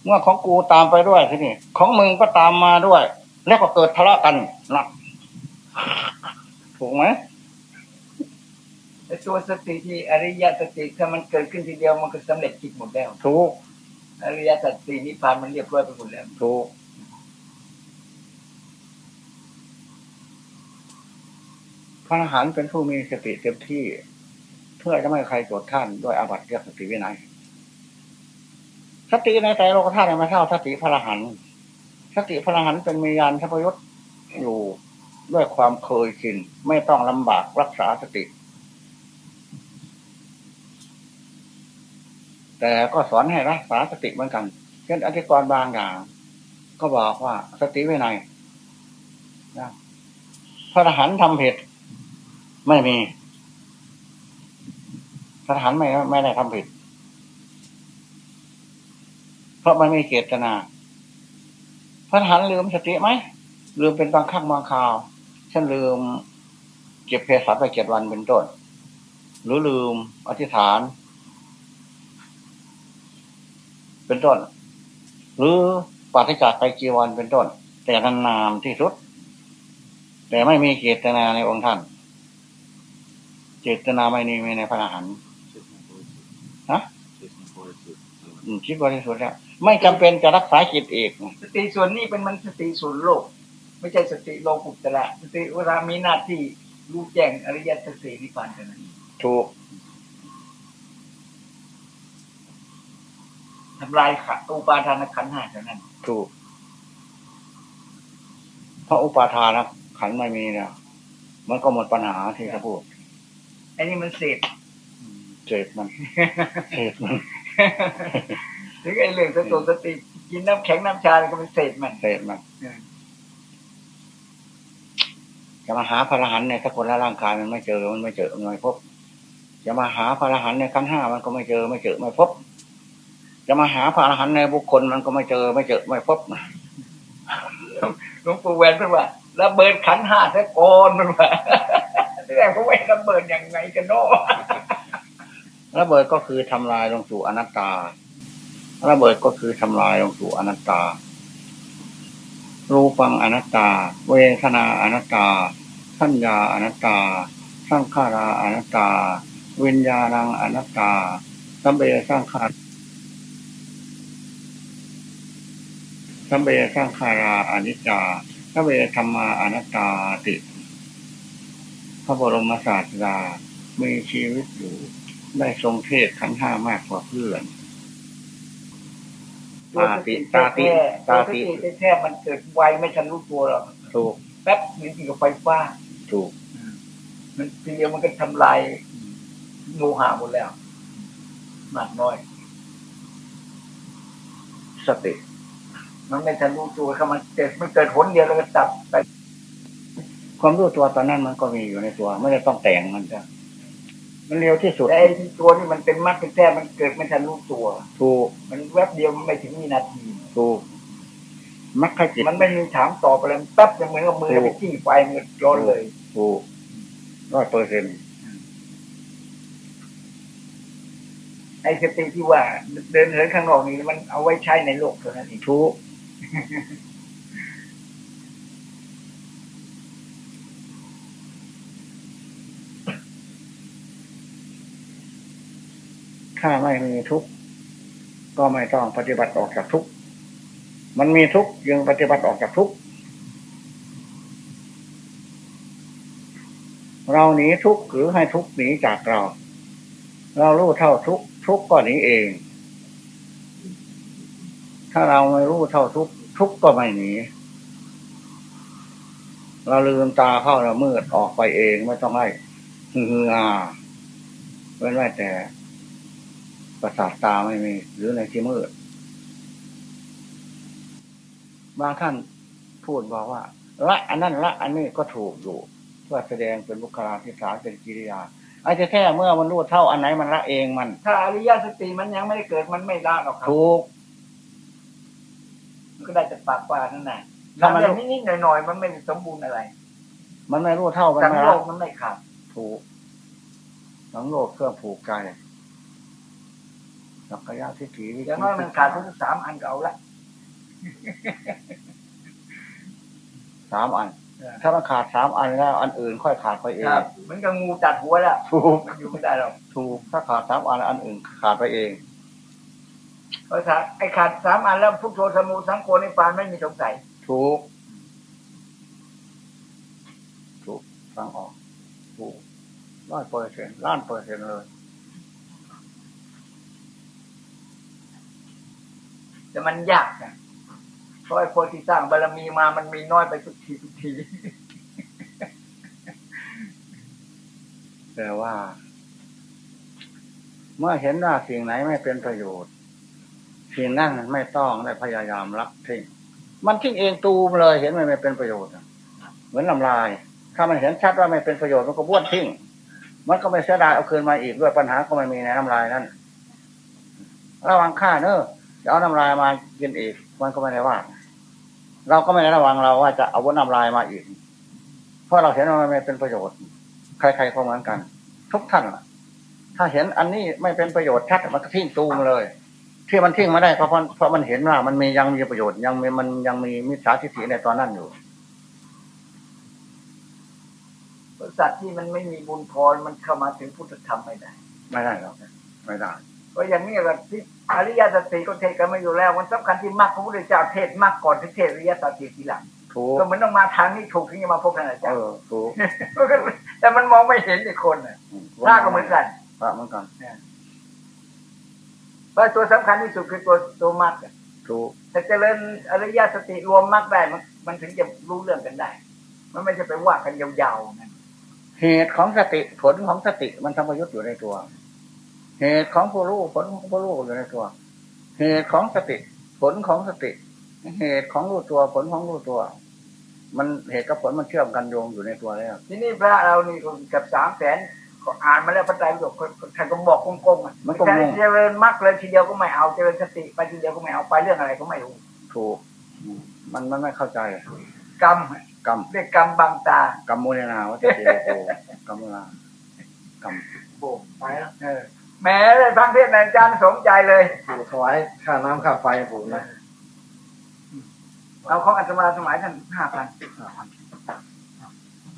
เมื่อของกูตามไปด้วยทีนี้ของมึงก็ตามมาด้วย แล้วก็เกิดทะเลาะกันนะถูกไหมไอ้ตัวสติที่อริยสติถ้ามันเกิดขึ้นทีเดียวมันก็สำเร็จกิจหมดแล้ว ถูก อริยสัจสี่นิพพานมันเรียบร้อยไปหมดแล้ว ถูก พระอรหันต์เป็นผู้มีสติเต็มที่ เพื่อจะไม่ให้ใครโจทย์ท่านด้วยอาบัติเรียกสติวินัยสติในใจโลกธาตุไม่เท่าสติพระอรหันต์สติพระอรหันต์เป็นมียานทัพยศอยู่ด้วยความเคยชินไม่ต้องลำบากรักษาสติ แต่ก็สอนให้รักษาสติเหมือนกัน เช่นอธิกรณ์บางอย่างก็บอกว่าสติวินัยนะพระอรหันต์ทำผิด ไม่มีพระหันไม่ไม่ได้ทำผิด เพราะมันไม่เจตนา พระอรหันลืมสติไหมลืมเป็นบางครั้งบางคราวเช่นลืมเก็บเพศสัตว์ไปเจ็ดวันเป็นต้น หรือลืมอธิษฐาน เป็นต้น หรือปฏิจจไปจีวันเป็นต้น แต่นานๆที่สุด แต่ไม่มีเจตนาในองค์ท่าน เจตนาไม่มีในพระอรหันต์ฮะอืมคิดว่าที่สุดแล้วไม่จำเป็นจะรักษาจิตเอกสติส่วนนี้เป็นมันสติส่วนโลก ไม่ใช่สติโลกุตระสติเวลามีหน้าที่รู้แจ้งอริยสัจสี่นิพพานเท่านั้นถูกทำลายขันธ์อุปาทานขันธ์ห้าเท่านั้น ถูกเพราะอุปาทานนะขันธ์ไม่มีเนี่ยมันก็หมดปัญหาที่จะพูด อันนี้มันเศษเจตมันเจตมันถึงไอ้เรื่องสติสติกินน้ำแข็งน้ำชาก็เป็นเศษมันเจตมันจะมาหาพระอรหันต์ในสกุลและร่างกายมันไม่เจอมันไม่เจอมันไม่พบจะมาหาพระอรหันต์ในขันธ์ห้ามันก็ไม่เจอไม่เจอไม่พบ จะมาหาพระอรหันต์ในบุคคลมันก็ไม่เจอไม่เจอไม่พบหลวงปู่แหวนเพิ่นว่าระเบิดขันธ์ห้าซะก่อนมันว่า แต่เขาไม่ระเบิดยังไงกันเนาะระเบิดก็คือทำลายลงสู่อนัตตา ระเบิดก็คือทำลายลงสู่อนัตตา รูปังอนัตตา เวทนาอนัตตา สัญญาอนัตตาสังขาราอนัตตา วิญญาณังอนัตตา สัมเบสังขารสัมเบสังขาราอนิจจาสัมเบธรรมาอนัตตาติ ระบรมศาสดามีชีวิตอยู่ ได้ทรงเทศขันธ์ห้ามากกว่าเพื่อนตาติตาติตาตาติติแท้ๆมันเกิดไวไม่ทันรู้ตัวหรอกถูกแป๊บนึงกับไฟฟ้าถูก มันทีเดียวมันก็ทำลายโลหะหมดแล้วมากน้อย สติ มันไม่ทันรู้ตัวเขามันเกิดมันเกิดผลเดียวแล้วก็ตับไป ความรู้ตัวตอนนั้นมันก็มีอยู่ในตัว ไม่ได้ต้องแต่งมันจะมันเร็วที่สุดแต่ไอ้ที่ตัวนี่มันเป็นมัดเป็นแท้มันเกิดไม่ทันรู้ตัว ถูก มันแวบเดียวมันไม่ถึงวินาที ถูกมักขจิตมันไม่มีถามตอบอะไรมันแป๊บจะเหมือนกับมือเราไปจิ้งไฟมันร้อนเลย ถูกร้อยเปอร์เซ็นต์ไอ้สติที่ว่าเดินเหินข้างนอกนี่มันเอาไว้ใช้ในโลกเท่านั้นเองถูก ถ้าไม่มีทุกข์ก็ไม่ต้องปฏิบัติออกจากทุกข์มันมีทุกข์ยังปฏิบัติออกจากทุกข์เราหนีทุกข์หรือให้ทุกข์หนีจากเรา เรารู้เท่าทุกข์ทุกข์ก็หนีเอง ถ้าเราไม่รู้เท่าทุกข์ทุกข์ก็ไม่หนีเราลืมตาเข้าเรามืดออกไปเองไม่ต้องให้ฮือฮาเว้นไว้แต่ ประสาทตาไม่มี หรือในที่มืดบางท่านพูดบอกว่าละอันนั้นละ อันนี้ก็ถูกอยู่เพื่อแสดงเป็นบุคลาธิฐานเป็นกิริยาอาจจะแค่เมื่อมันรู้เท่าอันไหนมันละเองมัน ถ้าอริยสติมันยังไม่ได้เกิดมันไม่ละหรอกครับถูกมันก็ได้แต่ปากว่านั่นแหละถ้ามันทำอย่างนิดๆหน่อยๆมันไม่สมบูรณ์อะไร มันไม่รู้เท่ามันสังไม่โลละกมันไม่ขาดถูกสังโลกเครื่องผูกใจ สักยะทิฏฐิวิอย่างน้อยมันขาดทั้งสามอันก็เอาละสามอันเออถ้ามันขาดสามอันแล้ว อันอื่นค่อยขาดไปเองครับเหมือนกับงูตัดหัวแล้วถูกมันอยู่ไม่ได้หรอกถูกถ้าขาดสามอันอันอื่นขาดไปเองเพราะถ้าไอ้ขาดสามอันแล้วพุทโธสมุสังโฆในปานไม่มีสงสัยถูกถูกฟังออกถูกร้อยเปอร์เซ็นต์ล้านเปอร์เซ็นต์เลย แต่มันยากนะเพราะไอ้คนที่สร้างบารมีมามันมีน้อยไปทุกทีทุกทีแต่ว่า เมื่อเห็นว่าสิ่งไหนไม่เป็นประโยชน์ สิ่งนั้นไม่ต้องได้พยายามละทิ้งมันทิ้งเองตูมเลย เห็นมันไม่เป็นประโยชน์เหมือนลำลาย ถ้ามันเห็นชัดว่าไม่เป็นประโยชน์มันก็บ้วนทิ้งมันก็ไม่เสียดายเอาคืนมาอีกด้วยปัญหาก็ไม่มีในน้ำลายนั้นระวังค่าเนอะ จะเอาน้ำลายมากินอีก มันก็ไม่ได้ว่า เราก็ไม่ได้ระวังเราว่าจะเอาวนน้ำลายมาอีก เพราะเราเห็นว่ามันไม่เป็นประโยชน์ ใครๆก็เหมือนกัน ทุกท่านล่ะถ้าเห็นอันนี้ไม่เป็นประโยชน์ชัดมันก็ทิ้งตูมเลยที่มันทิ้งไม่ได้ก็เพราะเพราะมันเห็นว่ามันมียังมีประโยชน์ยังมีมันยังมีมิจฉาทิฏฐิในตอนนั้นอยู่สัตว์ที่มันไม่มีบุญพรมันเข้ามาถึงพุทธธรรมไม่ได้ ไม่ได้หรอกไม่ได้ เพราะอย่างนี้แบบที่อริยสัจสี่ก็เทศกันมาอยู่แล้ว มันสำคัญที่มรรคพระพุทธเจ้าเทศมรรคก่อนที่เทศอริยสัจสี่ทีหลังถูกก็เหมือนต้องมาทางนี้ถูกถึงจะมาพบกันอาเอจารย์อถูกแต่มันมองไม่เห็นอีกคนน่ะพระก็เหมือนกันพระเหมือนกันเพราะตัวสำคัญที่สุดคือตัวตัวมรรคอะถูกแต่เจริญอริยสติรวมมรรคได้มันมันถึงจะรู้เรื่องกันได้ มันไม่ใช่ไปว่ากันยาวๆนั่นเหตุของสติผลของสติมันทำประยุทธ์อยู่ในตัว เหตุของผู้รู้ผลของผู้รู้อยู่ในตัว เหตุของสติ ผลของสติ เหตุของรู้ตัวผลของรู้ตัว มันเหตุกับผลมันเชื่อมกันโยงอยู่ในตัวแล้วทีนี้พระเรานี่ก็เกับสามแสนก็อ่านมาแล้วพระไตรปิฎกท่านก็บอกกงๆอะมันก็แต่งงเจริญมรรคเลยทีเดียวก็ไม่เอาเจริญสติไปทีเดียวก็ไม่เอาไปเรื่องอะไรก็ไม่รู้ถูก มันมันไม่เข้าใจ กรรมกรรมเรียกกรรมบังตากรรมโมเนนาวัตติโลโกกรรมโมนากรรมโอ้ไปแล้วเออ แหม้เลยฟังเทศน์อาจารย์สมใจเลยปู่ถวายค่าน้ำค่าไฟปู่นะเอาของอัตมาสมัยท่านห้าพัน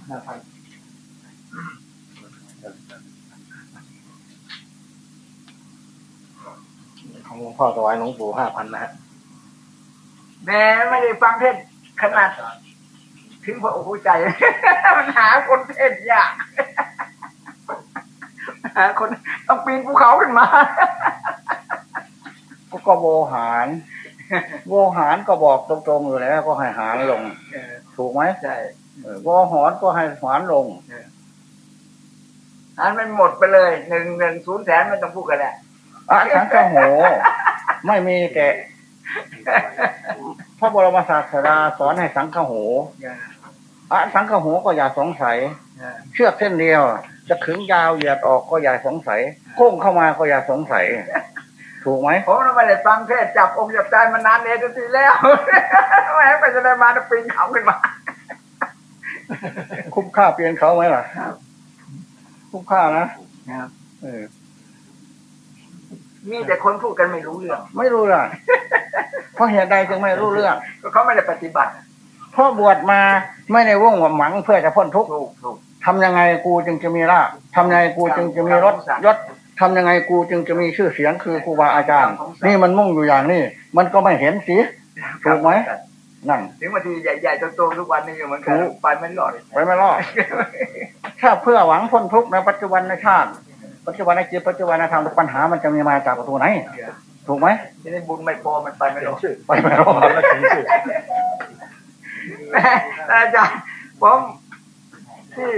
ห้าพันของหลวงพ่อถวายหลวงปู่ห้าพันนะฮะแหม้ไม่ได้ฟังเทศน์ขนาด ถึงพระโอ้โหใจ มันหาคนเทศน์ยากหา คนต้องปีนภูเขาขึ้นมาก็ก็โวหารโวหารก็บอกตรงๆอยู่แล้ว ก็ให้หารลงถูกไหมใช่เออโวหอนก็ให้หารลงอันมันหมดไปเลยหนึ่งหนึ่งศูนย์แสนไม่ต้องพูดกันแหละอะทั้งกระโห ไม่มีแต่พพระบรมศาสดาสอนให้สังฆโหอย่าอะสังฆโหก็อย่าสงสัยอย่าเชือกเส้นเดียว จะขึงยาวเหยียดออกก็อย่าสงสัยโค้งเข้ามาก็อย่าสงสัย ถูกไหมผมน่ะไม่ได้ฟังเทศน์จับองค์จับใจมานานเองจนทีแล้วแม่ไปจะได้มาปีนเขาขึ้นมา คุ้มค่าเปลี่ยนเขาไหมล่ะคุ้มค่านะเออมีแต่คนพูดกันไม่รู้เรื่อง ไม่รู้ล่ะเพราะเหตุใดจึงไม่รู้เรื่องก็เขาไม่ได้ปฏิบัติเพราะบวชมาไม่ได้ว่งหวังเพื่อจะพ้นทุกข์ถูกถูก ทำยังไงกูจึงจะมีลาภทำยังไงกูจึงจะมีรถยศทำยังไงกูจึงจะมีชื่อเสียงคือครูบาอาจารย์ นี่มันมุ่งอยู่อย่างนี้ มันก็ไม่เห็นสิถูกไหมนั่นถึงบางทีใหญ่ๆโตๆทุกวันนี้อยู่เหมือนกันถูกไปไม่รอดไปไม่รอดถ้าเพื่อหวังพ้นทุกข์ในปัจจุบันในชาติ ปัจจุบันในจิตปัจจุบันในธรรมปัญหามันจะมีมาจากประตูไหนถูกไหมทีนี้บุญไม่พอมันไปไม่รอดไปไม่รอดแต่อาจารย์ผม ที่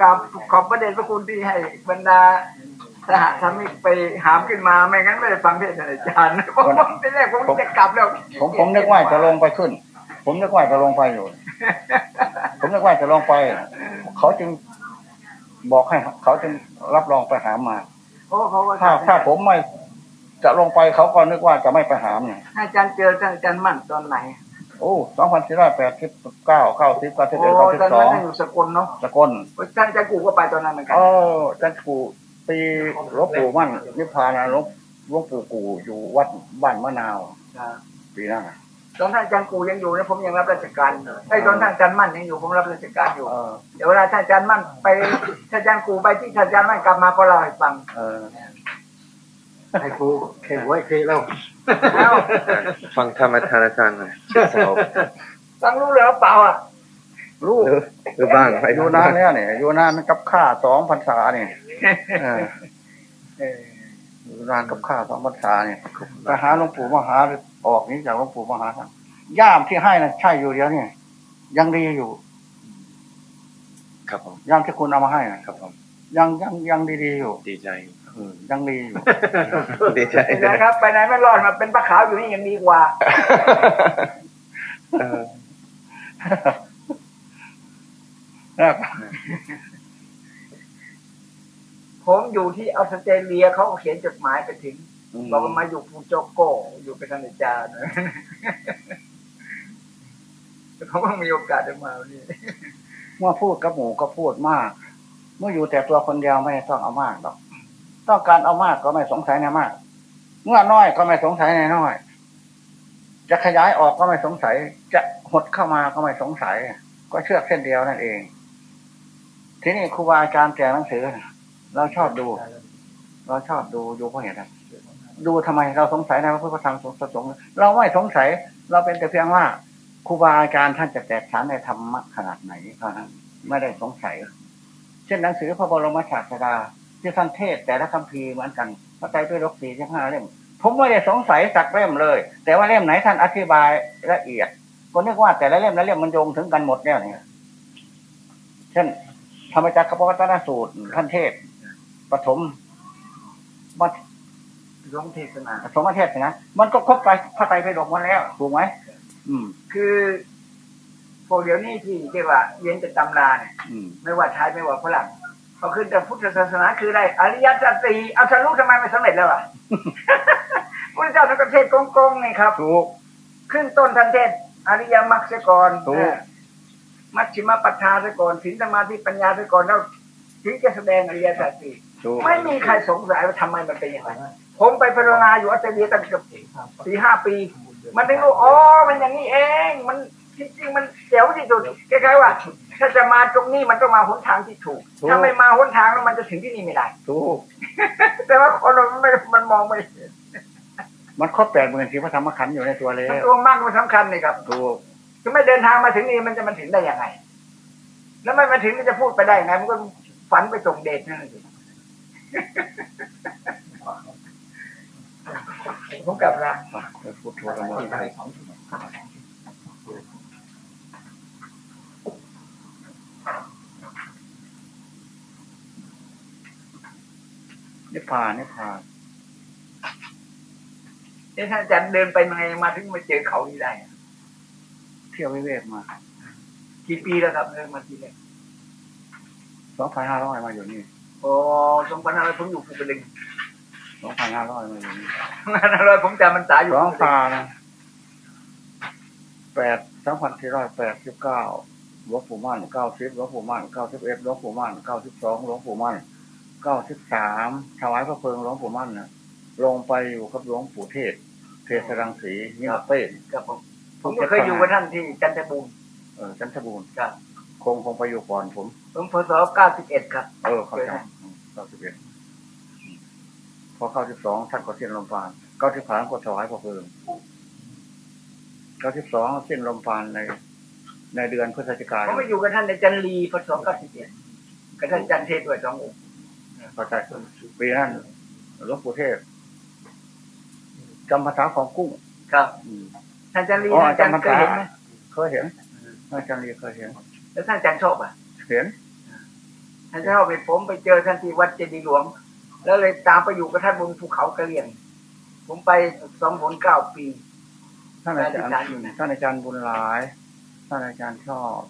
กับขอบประเด็นพระคุณที่ให้บรรดาสหธรรมิกไปหามขึ้นมาไม่งั้นไม่ได้ฟังเทศน์อาจารย์ผมผมที่แรกผมจะกลับแล้ว ผมผมนึกว่าจะลงไปขึ้น ผมนึกว่าจะลงไปอยู่ ผมนึกว่าจะลงไป เขาจึงบอกให้เขาจึงรับรองไปหามมาโอ้เขาว่าถ้าถ้าผมไม่จะลงไปเขาก็นึกว่าจะไม่ไปหามเนี่ยอาจารย์เจอท่านอาจารย์มั่นตอนไหน โอ้สองพันสี่ร้อยแปดสิบเก้าเข้าสิบเก้าสิบโอ้เอ็ดเก้าสิบตอนสอนั้นงท่านอยู่สกลเนาะสกลท่านอาจารย์กูก็ไปตอนนั้นเหมือนกันเออจันกูปีหลวงปู่มั่นนิพพานะหลวงหลวงปู่กูอยู่วัดบ้านมะนาวปีนั้นน่ะตอนท่านอาจารย์กูยังอยู่นะผมยังรับราชการอยู่ไอ้ตอนท่านอาจารย์มั่นยังอยู่ผมรับราชการอยู่เออเดี๋ยวเวลาท่านอาจารย์มั่นไปท่านอาจารย์กูไปที่ท่านอาจารย์มั่นกลับมาก็เล่าให้ฟังเออไอ้ครูเข่งไว้เคยเล่าเอ้า ฟังธรรมทานอาจารย์หน่อยสงบฟังรู้เลยหรือเปล่าอะลูกหรือบ้างไปอยู่นานเนี่ยเนี่ยอยู่นานกับข้าสองพรรษาเนี่ยเออเอออยู่นานกับข้าสองพรรษาเนี่ยไปหาหลวงปู่มหาออกนี้จากหลวงปู่มหาท่านย่ามที่ให้นะใช่อยู่เดียวเนี่ย ยังดีอยู่ ครับผมย่ามที่คุณเอามาให้นะครับผมยังยังยังดีๆอยู่ ดีใจเออ ยังดีอยู่ดีใจนะครับ ไปไหนไม่รอดมาเป็นปลาขาวอยู่นี่ยังดีกว่าเออนะครับผมอยู่ที่ออสเตรเลียเขาก็เขียนจดหมายไปถึงบอกว่ามาอยู่ฟูโจโกอยู่เป็นท่านอาจารย์เขาก็มีโอกาสได้มาวันนี้เมื่อพูดกับหมูก็พูดมาก เมื่ออยู่แต่ตัวคนเดียวไม่ต้องเอามากหรอก ต้องการเอามากก็ไม่สงสัยในมาก เมื่อน้อยก็ไม่สงสัยในน้อย จะขยายออกก็ไม่สงสัย จะหดเข้ามาก็ไม่สงสัย ก็เชือกเส้นเดียวนั่นเอง ทีนี้ครูบาอาจารย์แจกหนังสือ เราชอบดู เราชอบดูดูเพราะเหตุอะไรดูทำไมเราสงสัยในพระพุทธธรรมสงฆ์เราไม่สงสัย เราเป็นแต่เพียงว่าครูบาอาจารย์ท่านจะแตกฉานในธรรมะขนาดไหนเท่านั้นไม่ได้สงสัย เช่นหนังสือพระบรมศาสดา ที่ท่านเทศแต่ละคัมภีร์เหมือนกันพระไตรปิฎกสี่สิบห้าเล่มผมไม่ได้สงสัยสักเล่มเลย แต่ว่าเล่มไหนท่านอธิบายละเอียด ก็นึกว่าแต่ละเล่มละเล่มมันโยงถึงกันหมดแล้วเนี่ยเช่นธรรมจักรพระวัตนสูตรท่านเทศปฐมมัธหลวงเทศนาปฐมเทศนะมันก็ครบไปพระไตรปิฎกมาแล้วถูกไหมอืม คือพวกเดี๋ยวนี้ที่เรียกว่าเรียนจากตำราเนี่ยอืมไม่ว่าไทยไม่ว่าฝรั่ง เขาขึ้นแต่พุทธศาสนาคืออะไรอริยสัจสี่เอาทะลุทำไมไม่สำเร็จแล้วอะพระเจ้าท่านก็เทศโกงๆไงครับถูกขึ้นต้นทันเทศอริยมรรคเสียก่อนถูกเออมัชฌิมปัฏฐานเสียก่อนศีลสมาธิปัญญาเสียก่อนแล้วถึงจะแสดงอริยสัจสี่ถูกไม่มีใครสงสัยว่าทำไมมันเป็นอย่างไรผมไปพิจารณาอยู่ออสเตรเลียตั้งเกือบสี่ห้าปี มันถึงรู้อ๋อมันอย่างนี้เองมัน จริงๆมันเจ๋วที่สุดคล้ายๆว่า ถ้าจะมาตรงนี้มันต้องมาหนทางที่ถูก ถ้าไม่มาหนทางแล้วมันจะถึงที่นี่ไม่ได้ ถูก แต่ว่าคนมันไม่มันมองไม่เห็นมันครบแปดหมื่นสี่พระธรรมขันธ์อยู่ในตัวแล้มันวตัวมากมันสำคัญเลยครับ ถูกคือไม่เดินทางมาถึงนี่มันจะมาถึงได้ยังไง แล้วไม่มาถึงมันจะพูดไปได้ไงมันก็ฝันไปส่งเดชนั่นแหละสิผมกลับละอะเดี๋ยวพูดโทรมา นิพพานนิพพานเอ๊ะท่านอาจารย์เดินไปยังไงมาถึงมาเจอเขานี่ได้อะที่ยววิเวกมากี่ปีแล้วครับเริ่มมาทีแรกสองพันห้าร้อยมาอยู่นี่โอ้สองพันห้าร้อยผมอยู่ภูกระดึงสองพันห้าร้อยมาอยู่นี่ห้าร้อยผมจำมันตาอยู่สองพันแปดสองพันสี่ร้อยแปดสิบเก้าหลวงปู่มั่นเก้าสิบหลวงปู่มั่นเก้าสิบเอ็ดหลวงปู่มั่นเก้าสิบสองหลวงปู่มั่น เก้าสิบสามถวายพระเพลิงหลวงปู่มั่นน่ะลงไปอยู่กับหลวงปู่เทศ เทศรังสีนิมเป้นครับผมผมก็เคยอยู่กับท่านที่จันทบุรีเออจันทบูรณ์ครับคงคงไปอยู่ก่อนผมผมพศเก้าสิบเอ็ดครับ เออเข้าใจเก้าสิบเอ็ดพอเข้าสิบสองท่านก็เส้นลมปานเก้าสิบสามก็ถวายพระเพลิงเก้าสิบสองเส้นลมปานใน ในเดือนพฤศจิกาผมไปอยู่กับท่านในจันรีพศเก้าสิบเอ็ดกับท่านจันเทศด้วยสององค์ เข้าใจปีนั้นหลวงปู่เทศจำภาษาของกุ้งครับอืมท่านจันรีอ๋อท่านจันจำภาเคษายเห็นไหมเคยเห็นอาจารย์เรียเคยเห็น แล้วท่านจันชอบอะ เห็นท่านชอบไปผมไปเจอท่านที่วัดเจดีย์หลวง แล้วเลยตามไปอยู่กับท่านบนภูเขากระเหรี่ยงผมไปสองผลเก้าปี ท่านอาจารย์อาจารย์อยู่ไหนท่านอาจารย์บุญหลาย ท่านอาจารย์ชอบ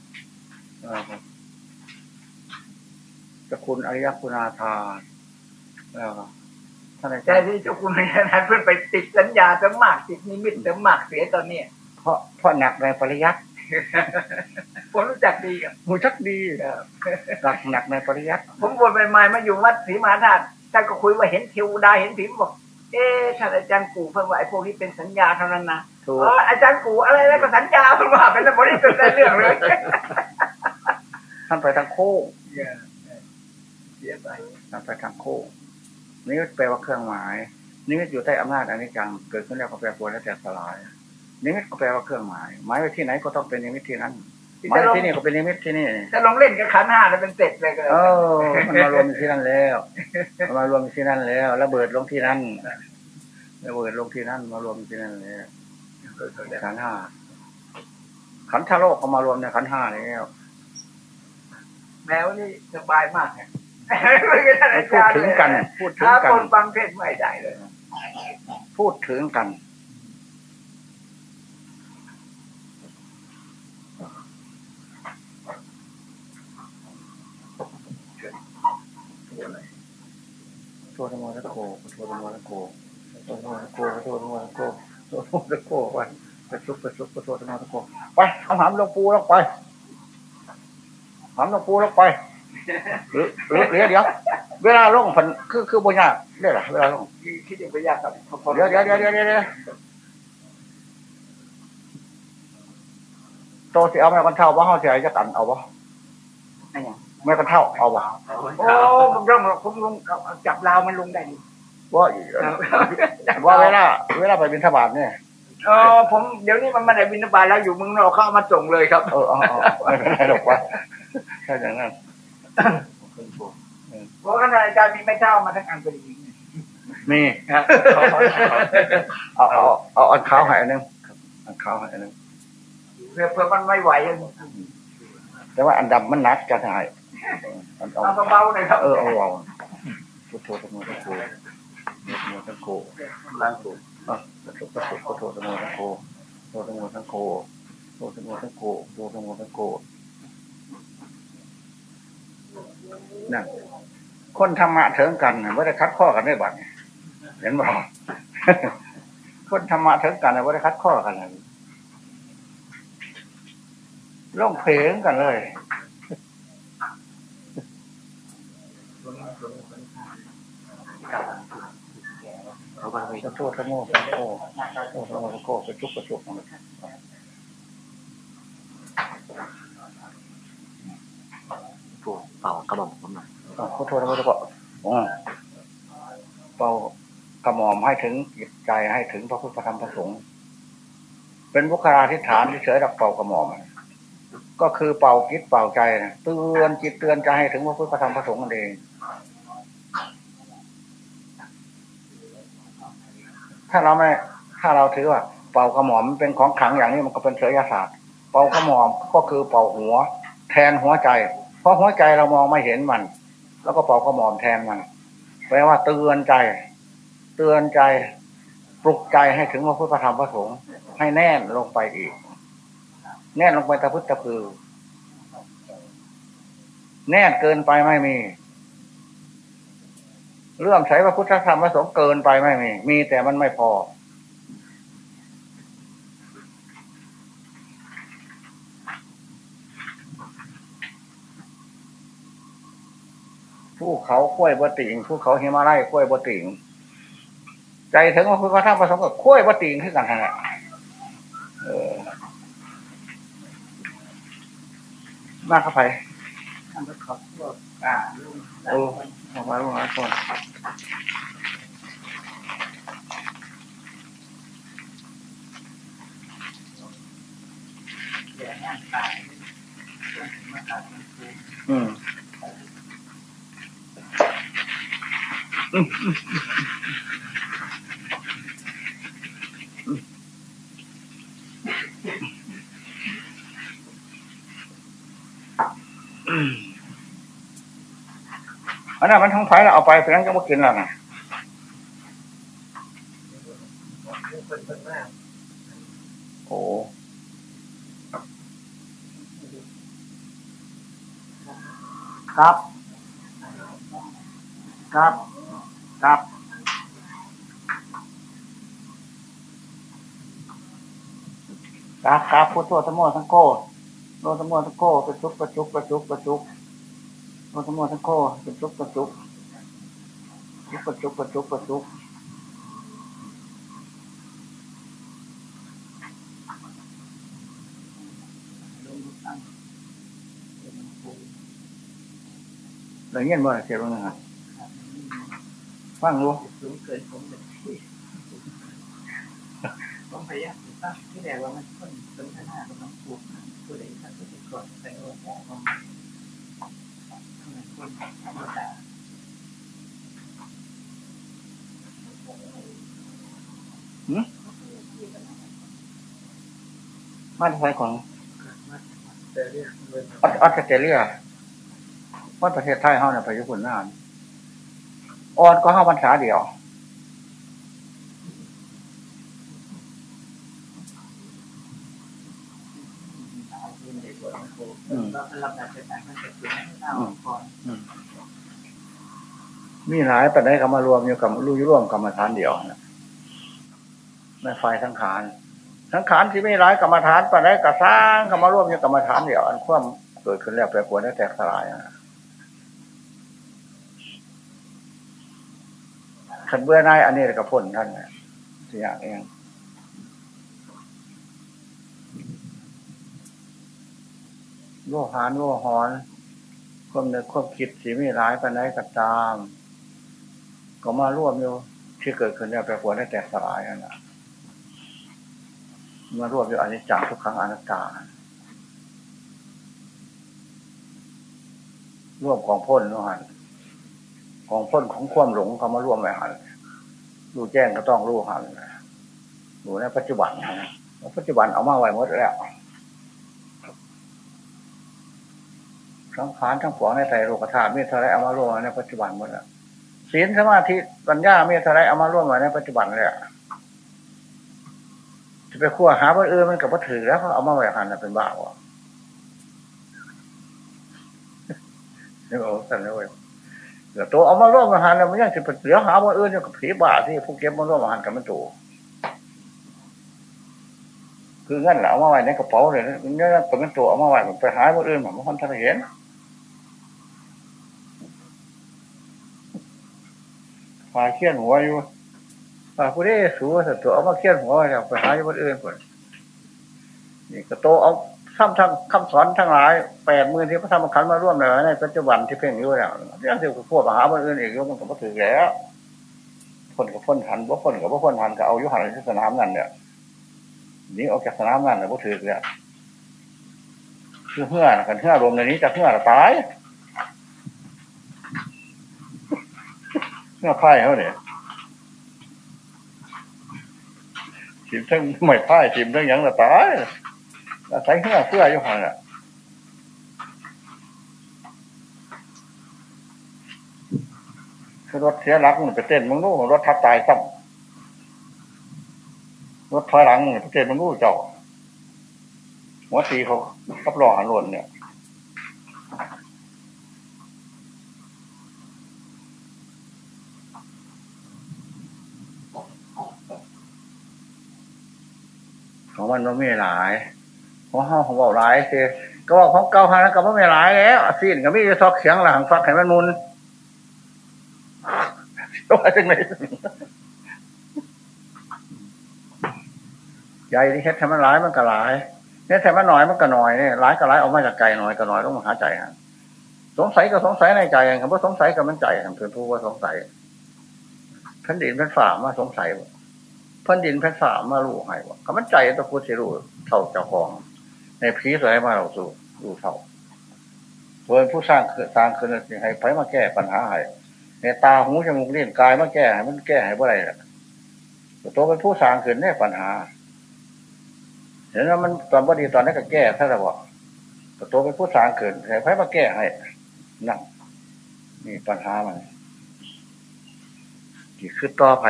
เอ่อครับสกุลอริยคุณาธานแล้วก็ท่านอาแต่จารย์ที่เจ้าคุณพญานาคเพื่อนไปติดสัญญาสมากติดนิมิตสมากเสียตอนเนี้ยเพราะเพราะหนักในปริยัติผมรู้จักดีกับหูชักดีหนักหนักในปริยัติผมบวชใหม่ๆมาอยู่วัดศรีมหาธาตุท่านก็คุยว่าเห็นเทวดาเห็นผีบอกเอ๊ะท่านอาจารย์กูเพิ่งว่าไอ้พวกนี้เป็นสัญญาเท่านั้นนะถูกอ๋ออาจารย์กูอะไรแล้วก็สัญญาเพิ่งว่าเป็นบริสุทธิ์ได้เรื่องเลยท่านไปทางโค้ง เสียไปท่านไปทางโค้งนี่แปลว่าเครื่องหมายนี่อยู่ใต้อำนาจอนิจจังเกิดขึ้นแล้วก็แปรปรวนแล้วแต่สลายนิมิตก็แปลว่าเครื่องหมาย หมายไว้ที่ไหนก็ต้องเป็นนิมิตที่นั้นหมายจะลงที่นี่ก็เป็นนิมิตที่นี่จะลงเล่นกับขันห้าแล้วเป็นเสร็จเลยก็เลยเออมันมารวมอยู่ที่นั่นแล้วมันมารวมอยู่ที่นั่นแล้วระเบิดลงที่นั่นระเบิดลงที่นั่นมารวมอยู่ที่นั่นแล้วขันธ์ห้าขันธโลกก็มารวมในขันธ์ห้าแล้วแมวนี่สบายมากเนี่ย ไม่ได้ท่านอาพูดจารย์ถึงกัน พูดถึงถ้ากัคนนฟังเทศไม่ได้เลย พูดถึงกัน โทษโมตะโกโทษโมตะโกโทษโมตะโกโทษโมตะโกโทษโมตะโกไปไปซุกไปซุกไปโทษโมตะโกไปเอาหามหลวงปูแล้วไปหามหลวงปูแล้วไป หรือหรือเดี๋ยวเดี๋ยวเวลาลงผันคือคือบุญยากเรียกอะไรเวลาลงคิดยังไปยากกับเดี๋ยวเดี๋ยวเดี๋ยวเดี๋ยวเดี๋ยวโตสิเอาแม่กันเท่าว่าเขาเสียจะกันเอาวะแม่กันเท่าเอาวะโอ้ผมต้องผมลงจับราวมันลงได้ว่าว่าเวลาเวลาไปบินทบาทเนี่ยเออผมเดี๋ยวนี้มันไม่ได้บินบาตแล้วอยู่เมืองนอกเขาเอามาส่งเลยครับ เออเอาเอาไม่เป็นไรหรอกว่าแค่อย่างนั้น เพราะขณะอาจารย์มีไม่เท่ามาทั้งอันก็ดีนี่ครับเอาเอาเอาอันขาวใหายนึงอันขาวใหายนึงเพื่อเพื่อมันไม่ไหวแต่ว่าอันดำมันนัดกันหายอันเอาเอาเบาๆหน่อยครับเออเอาเอาพุทโธธรรมะสังโฆธรรมะสังโฆล้างสูอะพุทโธพุทโธธรรมะสังโฆโธธรรมะสังโฆโธธรรมะสังโฆโธธรรมะสังโฆ นั่นคนธรรมะเถิงกันไม่ได้คัดข้อกันได้บัดเห็นบ่คนธรรมะเถิงกันไม่ได้คัดข้อกันเลยร้องเพลงกันเลยเขาก็ไม่ขอโทษทั้งโง่โง่โทษทั้งโง่ทั้งโง่กระจุกกระจุกถูก เป่ากระบอกผมหน่อยขอโทษทั้งโง่ทั้งโง่อ๋อเป่ากระหม่อมให้ถึงจิตใจให้ถึงพระพุทธธรรมพระสงฆ์เป็นบุคลาธิฐานที่เฉยดับเป่ากระหม่อมก็คือเป่าจิตเป่าใจนะเตือนจิตเตือนใจให้ถึงพระพุทธธรรมพระสงฆ์นั่นเอง ถ้าเราไม่ถ้าเราถือว่า เป่ากระหม่อมเป็นของขังอย่างนี้มันก็เป็นเสยศาสตร์ เป่ากระหม่อมก็คือเป่าหัว แทนหัวใจ ราะหัวใจเรามองไม่เห็นมัน แล้วก็เป่ากระหมอมแทนมันแปลว่าเตือนใจ เตือนใจปลุกใจให้ถึงพระพุทธธรรมพระสงฆ์ให้แน่นลงไปอีก แน่นลงไปตะพุทตะพือ แน่นเกินไปไม่มี เรื่องใช้พระพุทธธรรมพระสงฆ์เกินไปไม่มี มีแต่มันไม่พอ ผู้เขาคุ้ยบติงผู้เขาเฮมาไลคุ้ยบติงใจถึงว่าคุณพระธรรมพระสงฆ์กับคุ้ยบติงขึ้นกันทั้งนั้นเออมาเข้าไปทำไปขอบพวกอ่าลุงโอ้ออกมาลูกหลานก่อนแย่งานตายมาตัดมันคืออืม อันนั้นมันท้องไฟเราเอาไปเพียงจะมากินแล้วนะ เป็นคนคนมาก โอ้ครับ ครับ ครับ ครับครับพุทโธธรรมโมทั้งโกโนธรรมโมทั้งโกประจุกประจุกประจุกประจุกโนธรรมโมทั้งโกประจุกประจุกประจุกประจุกประจุกเราเงี้ยบ่เสียบ้างนะฟังรู้สูงเกินผมเลยผมพยายาม ที่แรกว่ามันคนสนทนากับน้องผูกผู้ใดท่านผู้ใดก่อนแต่ว่าแค่ผมคนธรรมดามาตรฐานขององออสเตรเลียว่าประเทศไทยเฮาเนี่ยไปญี่ปุ่นนานอ่อนก็ห้าพรรษาเดียว เรารับการจัดการมันจะเกิดให้เราก่อนมีหลายปัจจัยก็มารวมอยู่กับรู้ร่วมกรรมฐานเดียวไม่ไฟสังขารสังขารที่ไม่หลายกรรมฐานปัจจัยก็สร้างก็มารวมอยู่กรรมฐานเดียว อันความเกิดขึ้นแล้วแปรปรวนและแตกสลายขันเบื่อหนายอันนี้ก็พ้นท่านนะสิ่งอย่างเอง โลหานโลหอนความนึกความคิดสีไม่ร้ายไปานก็ตาม ก็มาร่วมอยู่ที่เกิดขึ้นเนี่ยแปรปรวนได้แตกสลายนั่นแหละมาร่วมอยู่อนิจจังทุกครั้งอนัตตาร่วมของพ้นนู่นหันของพ้นของความหลงเขามาร่วมไว้หันรู้แจ้งก็ต้องรู้หันรู้ในปัจจุบันนะปัจจุบันเอามาไว้หมดแล้ว สังขารทั้งปวงในใจโลกธาตุมีเท่าไรเอามาร่วมในปัจจุบันหมดแล้วศีลสมาธิปัญญามีเท่าไรเอามาร่วมไว้ในปัจจุบันเลยจะไปขั้วหาว่าเออมันกับว่าถือแล้วเขาเอามาไว้หันน่ะเป็นบ้าวะนี่บอกสั่นเลยเว้ยเดี๋ยวตัวเอามาร่วมอาหารแล้วมันยังจะไปเหลือหาว่าเออเนี่ยกับผีบ้าที่ผู้เก็บมาร่วมอาหารกับมันตัวคืองั้นแหละเอามาไว้ในกระเป๋าเลยนะเนี่ยเป็นมันตัวเอามาไว้ไปหาว่าเออมันมันทันเห็นาเขี้ยนหัวอยู่พาผู้ได้สูสัตัวเอามาเขี้ยนหัวแล้วไปหาอยู่บนอื่นคนนี่ก็โตเอาซ้ำทั้งคำสอนทั้งหลายแปดหมื่นที่พระธรรมขันธ์มาร่วมในในปัจจุบันที่เพ่งอยู่แล้วที่นั่นคือพวกมหาบนอื่นอีกมันก็มาถือแล้วคนกับพ้นหันบ่พ้นกับบ่พ้นหันก็เอายู่หันที่สนามนั่นเนี่ยนี่ออกจากสนามนั่นเนี่ยบ่ถือแล้วคือเพื่อนกันเพื่อรวมในนี้จะเพื่อตาย เมื่อไพ่เขาเนี่ยทีมทั้งไม่ไพ่ทีมทั้งยังละตายอาศัยเหื่อเพื่ออยู่หันอะคือรถเสียหลักมันไปเต้นมึงรู้รถทับตายซ้ำรถถอยหลังมันไปเต้นมึงรู้เจ้าหัวตีเขากับหล่อหันหล่นเนี่ย ของมันมันไม่หลายของเฮาของเบาหลายสิก็ว่าของเก่าหานั้นก็ไม่หลายแล้วสิ้นก็ไมีจะซอกเสียงหลังฟักให้มันมุนว่าจังไหนใหญ่ที่เฮ็ดให้มันหลายมันก็หลายเฮ็ดให้มันน้อยมันก็น้อยเนี่ยหลายก็หลายออกมาจากใจน้อยก็น้อยต้องมาหาใจฮะสงสัยก็สงสัยในใจคำว่าสงสัยก็มันใจเพื่อนผู้ว่าสงสัยแผ่นดินแผ่นฝ่ามาสงสัยบ่ พันดินแผ่สามมาลู่ให้ว่าคำมันใจตะพูดสิรู้เท่าเจ้าของ ในผีสายมาเราสู่รู้เท่าเพื่อนผู้สร้างคือสร้างคืนสิให้ไผมาแก้ปัญหาให้ในตาหูจมูกเลี้ยงกายมาแก้ให้มันแก้ให้เมื่อไรล่ะตัวเป็นผู้สร้างคืนได้ปัญหาเห็นว่ามันตอนพอดีตอนนั้นก็แก้ถ้าเราบอกตัวเป็นผู้สร้างคืนให้ไผมาแก้ให้นั่งนี่ปัญหามันที่คือต่อไผ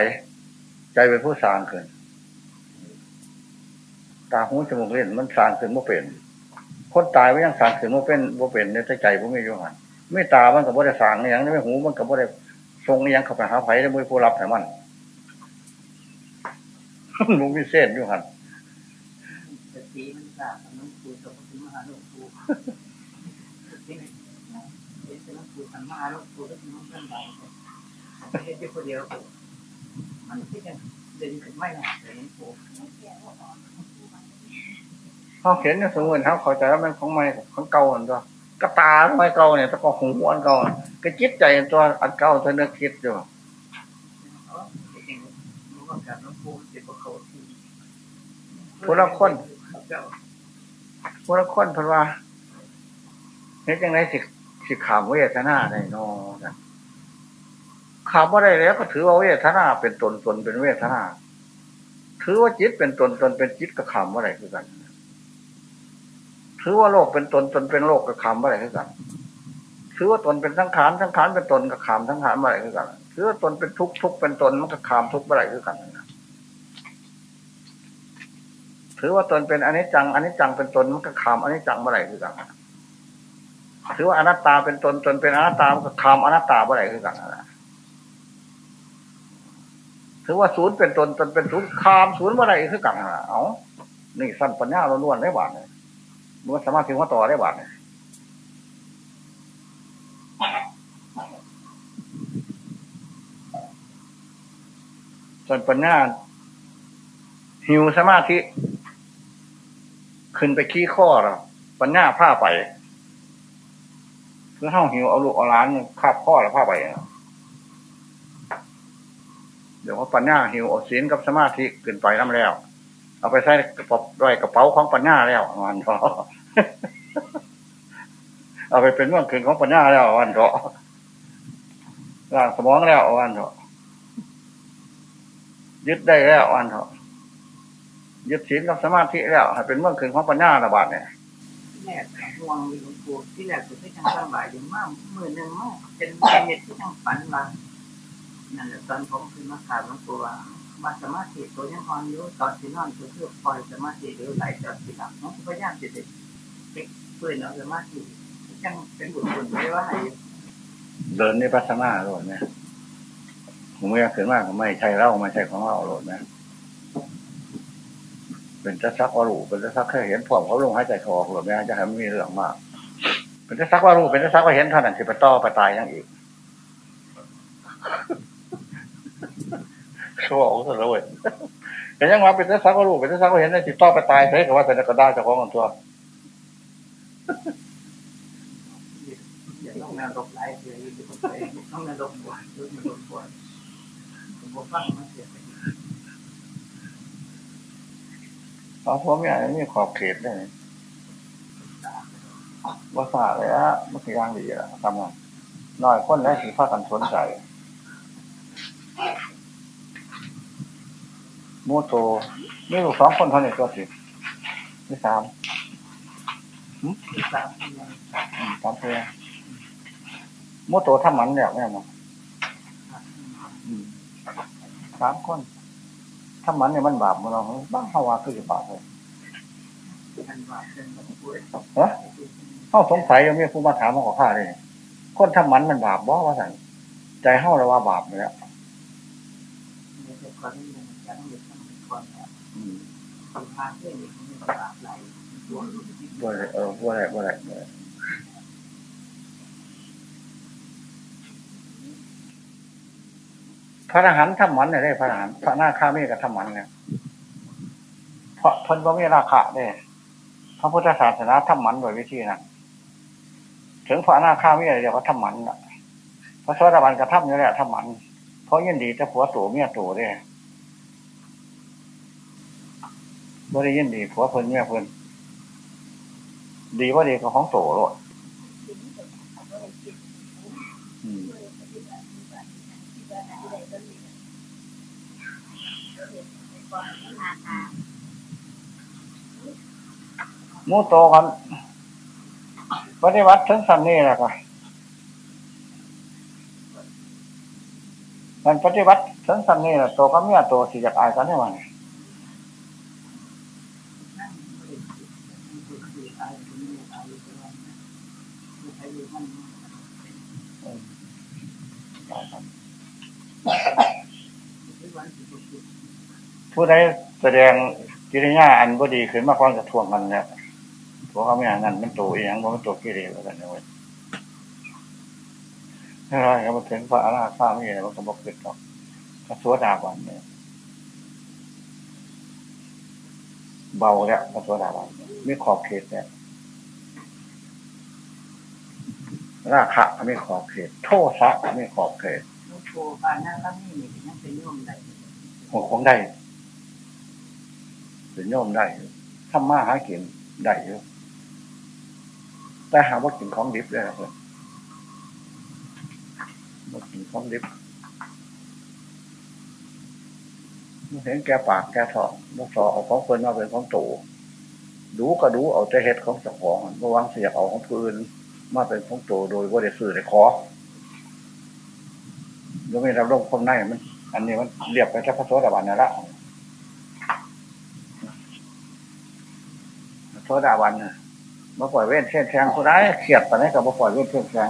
ใจเป็นผู้สร้างขึ้นตาหูจมูกเล่นมันสร้างขึ้นม่เป็นคนตายไม่ยังสร้างขึ้นม่เป็นม่เป็นในใจผมไม่ยุ่งหันไม่ตามันกับว่ได้สร้างอย่างนี้ไม่หูมันกับว่ได้ทรงอย่างข้าไปหาไผ่ได้มือผู้รับแต่มันมันมีเส้นยู่หันสติมันสร้างมันคุยกับพระมหาหลวงปู่สติมันเป็นหลวงปู่สัมมาหลวงปู่ก็คือมันเป็นไรเฮ็ดอยู่คนเดียว มันที่จะเดินขึ้นไม่หนาเลยผมเขาเห็นเนี่ยสมมติเขาเข้าใจว่ามันของใหม่ของเก่าอันตัวกระตาไม่เก่าเนี่ยแตะก็หูอันเก่าก็จิตใจตัวอันเก่าตัวนึกคิดอยู่ผู้ละคนผู้ละคนเพราะว่าเห็นจังไรสิสิขามเวทนาได้นอนะ ขามว่าได้แล้วก็ถือว่าเวทนาเป็นตนตนเป็นเวทนา ถือว่าจิตเป็นตนตนเป็นจิตก็ขามว่าไรคือกัน ถือว่าโลกเป็นตนตนเป็นโลกก็ขามว่าไรคือกัน ถือว่าตนเป็นทั้งขานทั้งขานเป็นตนก็ขามทั้งขานว่าไรคือกัน ถือว่าตนเป็นทุกทุกเป็นตนมันก็ขามทุกว่าไรคือกันถือว่าตนเป็นอนิจจังอนิจจังเป็นตนมันก็ขามอนิจจังเมื่อไหร่คือกันถือว่าอนัตตาเป็นตนตนเป็นอนัตตามันก็ขามอนัตตาเมื่อไหร่คือกันนะ ถือว่าศูนย์เป็นตนตนเป็นศูนย์ขามศูนย์เมื่อไรคือกันนะเอานี่สั้นปัญญาล้วนได้บาทเลยมันสามารถถึงว่าต่อได้บาทเลยส่วนปัญญาหิวสมาธิขึ้นไปขี้ข้อเราปัญญาผ้าไปเพื่อห้าหิวเอาลูกเอาล้านคาบข้อแล้วผ้าไปนะ ดี๋ยวว่าปัญญาหิวอาศีลกับสมาธิขึ้นไปน้ำแล้ว เอาไปใส่กระเป๋าด้วยกระเป๋าของปัญญาแล้ววันเถอะเอาไปเป็นเรื่องขึ้นของปัญญาแล้ววันเถอะร่างสมองแล้ววันเถอะยึดได้แล้ววันเถอะยึดศีลกับสมาธิแล้วให้เป็นเมื่อคืนของปัญญาระบาดเนี่ยแม่ห่วงหลวงปู่ที่แรกคือที่ทางสบายอยู่มากมือหนึ่งมากเป็นเหตุที่ทางฝันมา นั่นแหละตอนผมคือมาถามหลวงปู่ว่ามาสมาธิตัวยังอ่อนอยู่ตอนที่นอนคือเพื่อปล่อยสมาธิหรือไหลจอดที่หลับน้องพยายามจะติดเพื่อนเอาสมาธิยังเป็นบุญบุญไม่ว่าเดินในปัสนาโลดเนี่ยผมไม่อยากเกิดมากไม่ใช่เราไม่ใช่ของเราโลดนะเป็นจะซักวารูเป็นจะซักแค่เห็นพร้อมเขาลงหายใจเขาออกโลดไม่จะให้มันมีเรื่องมาก เป็นจะซักวารูเป็นจะซักว่าเห็นเท่านั้นสิไปต่อไปตายยังอีก เขาบอกซะแล้วเว้ยแต่ยังว่าเป็นจะซักวารูเป็นจะซักว่าเห็นได้สิต่อไปตายใช่กับว่าแต่กระด้างเจะของกันตัวอย่าต้องนรกหลายเลยต้องนรกบ่อยต้องนรกบ่อยผมบอกฟังมันเสียไปเอาพวกนี้มีขอบเขตได้ว่าสาเลยอะมันคือย่างดีอะทำงานน้อยคนได้สีผ้ากันสนใจโมโตมีลูกสองคนเท่านี้ตัวสิมีสามสามอืมสามเพื่อโมโตทำมันแล้วแม่มั้งอืมสามคนทำมันเนี่ยมันบาปมันเราบ้าฮาวาคือจะบาปเลยเฮะเข้าสงสัยยังมีผู้มาถามมาขอข้าเลยคนทำมันมันบาปบ่ว่าสั่นใจเข้าเราว่าบาปเลยอะ บ่ได้เออบ่ได้บ่ได้บ่ได้พระอรหันต์ทำมันเนี่ยได้พระอรหันต์พระหน้าข้ามีกับทำมันเนี่ยเพราะพิ่นบ่มีราคะเด้พระพุทธศาสนาทำมันโดยวิธีนั้นถึงพระหน้าข้ามีอะไรเดี๋ยวก็ทำมันล่ะพระโสดาบันก็ทำอยู่แหล้วทำมัน เพราะยินดีแต่ผัวตัวเมียตัวเด้ บ่ได้ยินดีผัวเพิ่นเมียเพิ่นดีว่าดีก็ของโตโลดอืมมูโตกันปฏิวัติถึงสันนี่แหละค่ะมันปฏิวัติถึงสันนี่แหละโตก็เมียโตสิจากอายกันได้ ไหมผู้ใดแสดงกิริยาอันบ่ดีขึ้นมาก่อนจะทวงกันเนี่ยพราะเขาไม่อ่านนั่นมันโตเองเพรามันโตกิเลสแล้วกันเนี่ยเว้ยถ้าเราเห็นมันถึงพระอรหันต์ข้ามีอะไรมันก็บอกเกิดหรอกพระสวดาบันเนี่ยเบาแล้วพระสวดาบันไม่ขอบเขตแล้ว ราคะไม่ขอบเขต โทษะไม่ขอบเขตลูกโชว์ปาหน้าก็มีนี่ยังเป็นโยมได้หัวของได้ เป็นโยมได้ทำมาหากินได้เยอะแต่หาว่ากินของดิบได้แล้วเลยว่ากินของดิบเห็นแกปากแกท้องมุกสอเอาของคนมาเป็นของโตดูก็ดูเอาแต่เห็ดของเจ้าของเมื่อวางเสียเอาของผู้อื่น มาเป็นของโตโดยว่าได้สื่อได้ขอยังไม่รับรองความในมัน อันนี้มันเรียบไปแค่พระโสดาบันนั่นละโสดาบันน่ะมาปล่อยเว้นเส้นแทงคนร้ายเขียดตอนนี้กับมาปล่อยเว้นเส้นแทง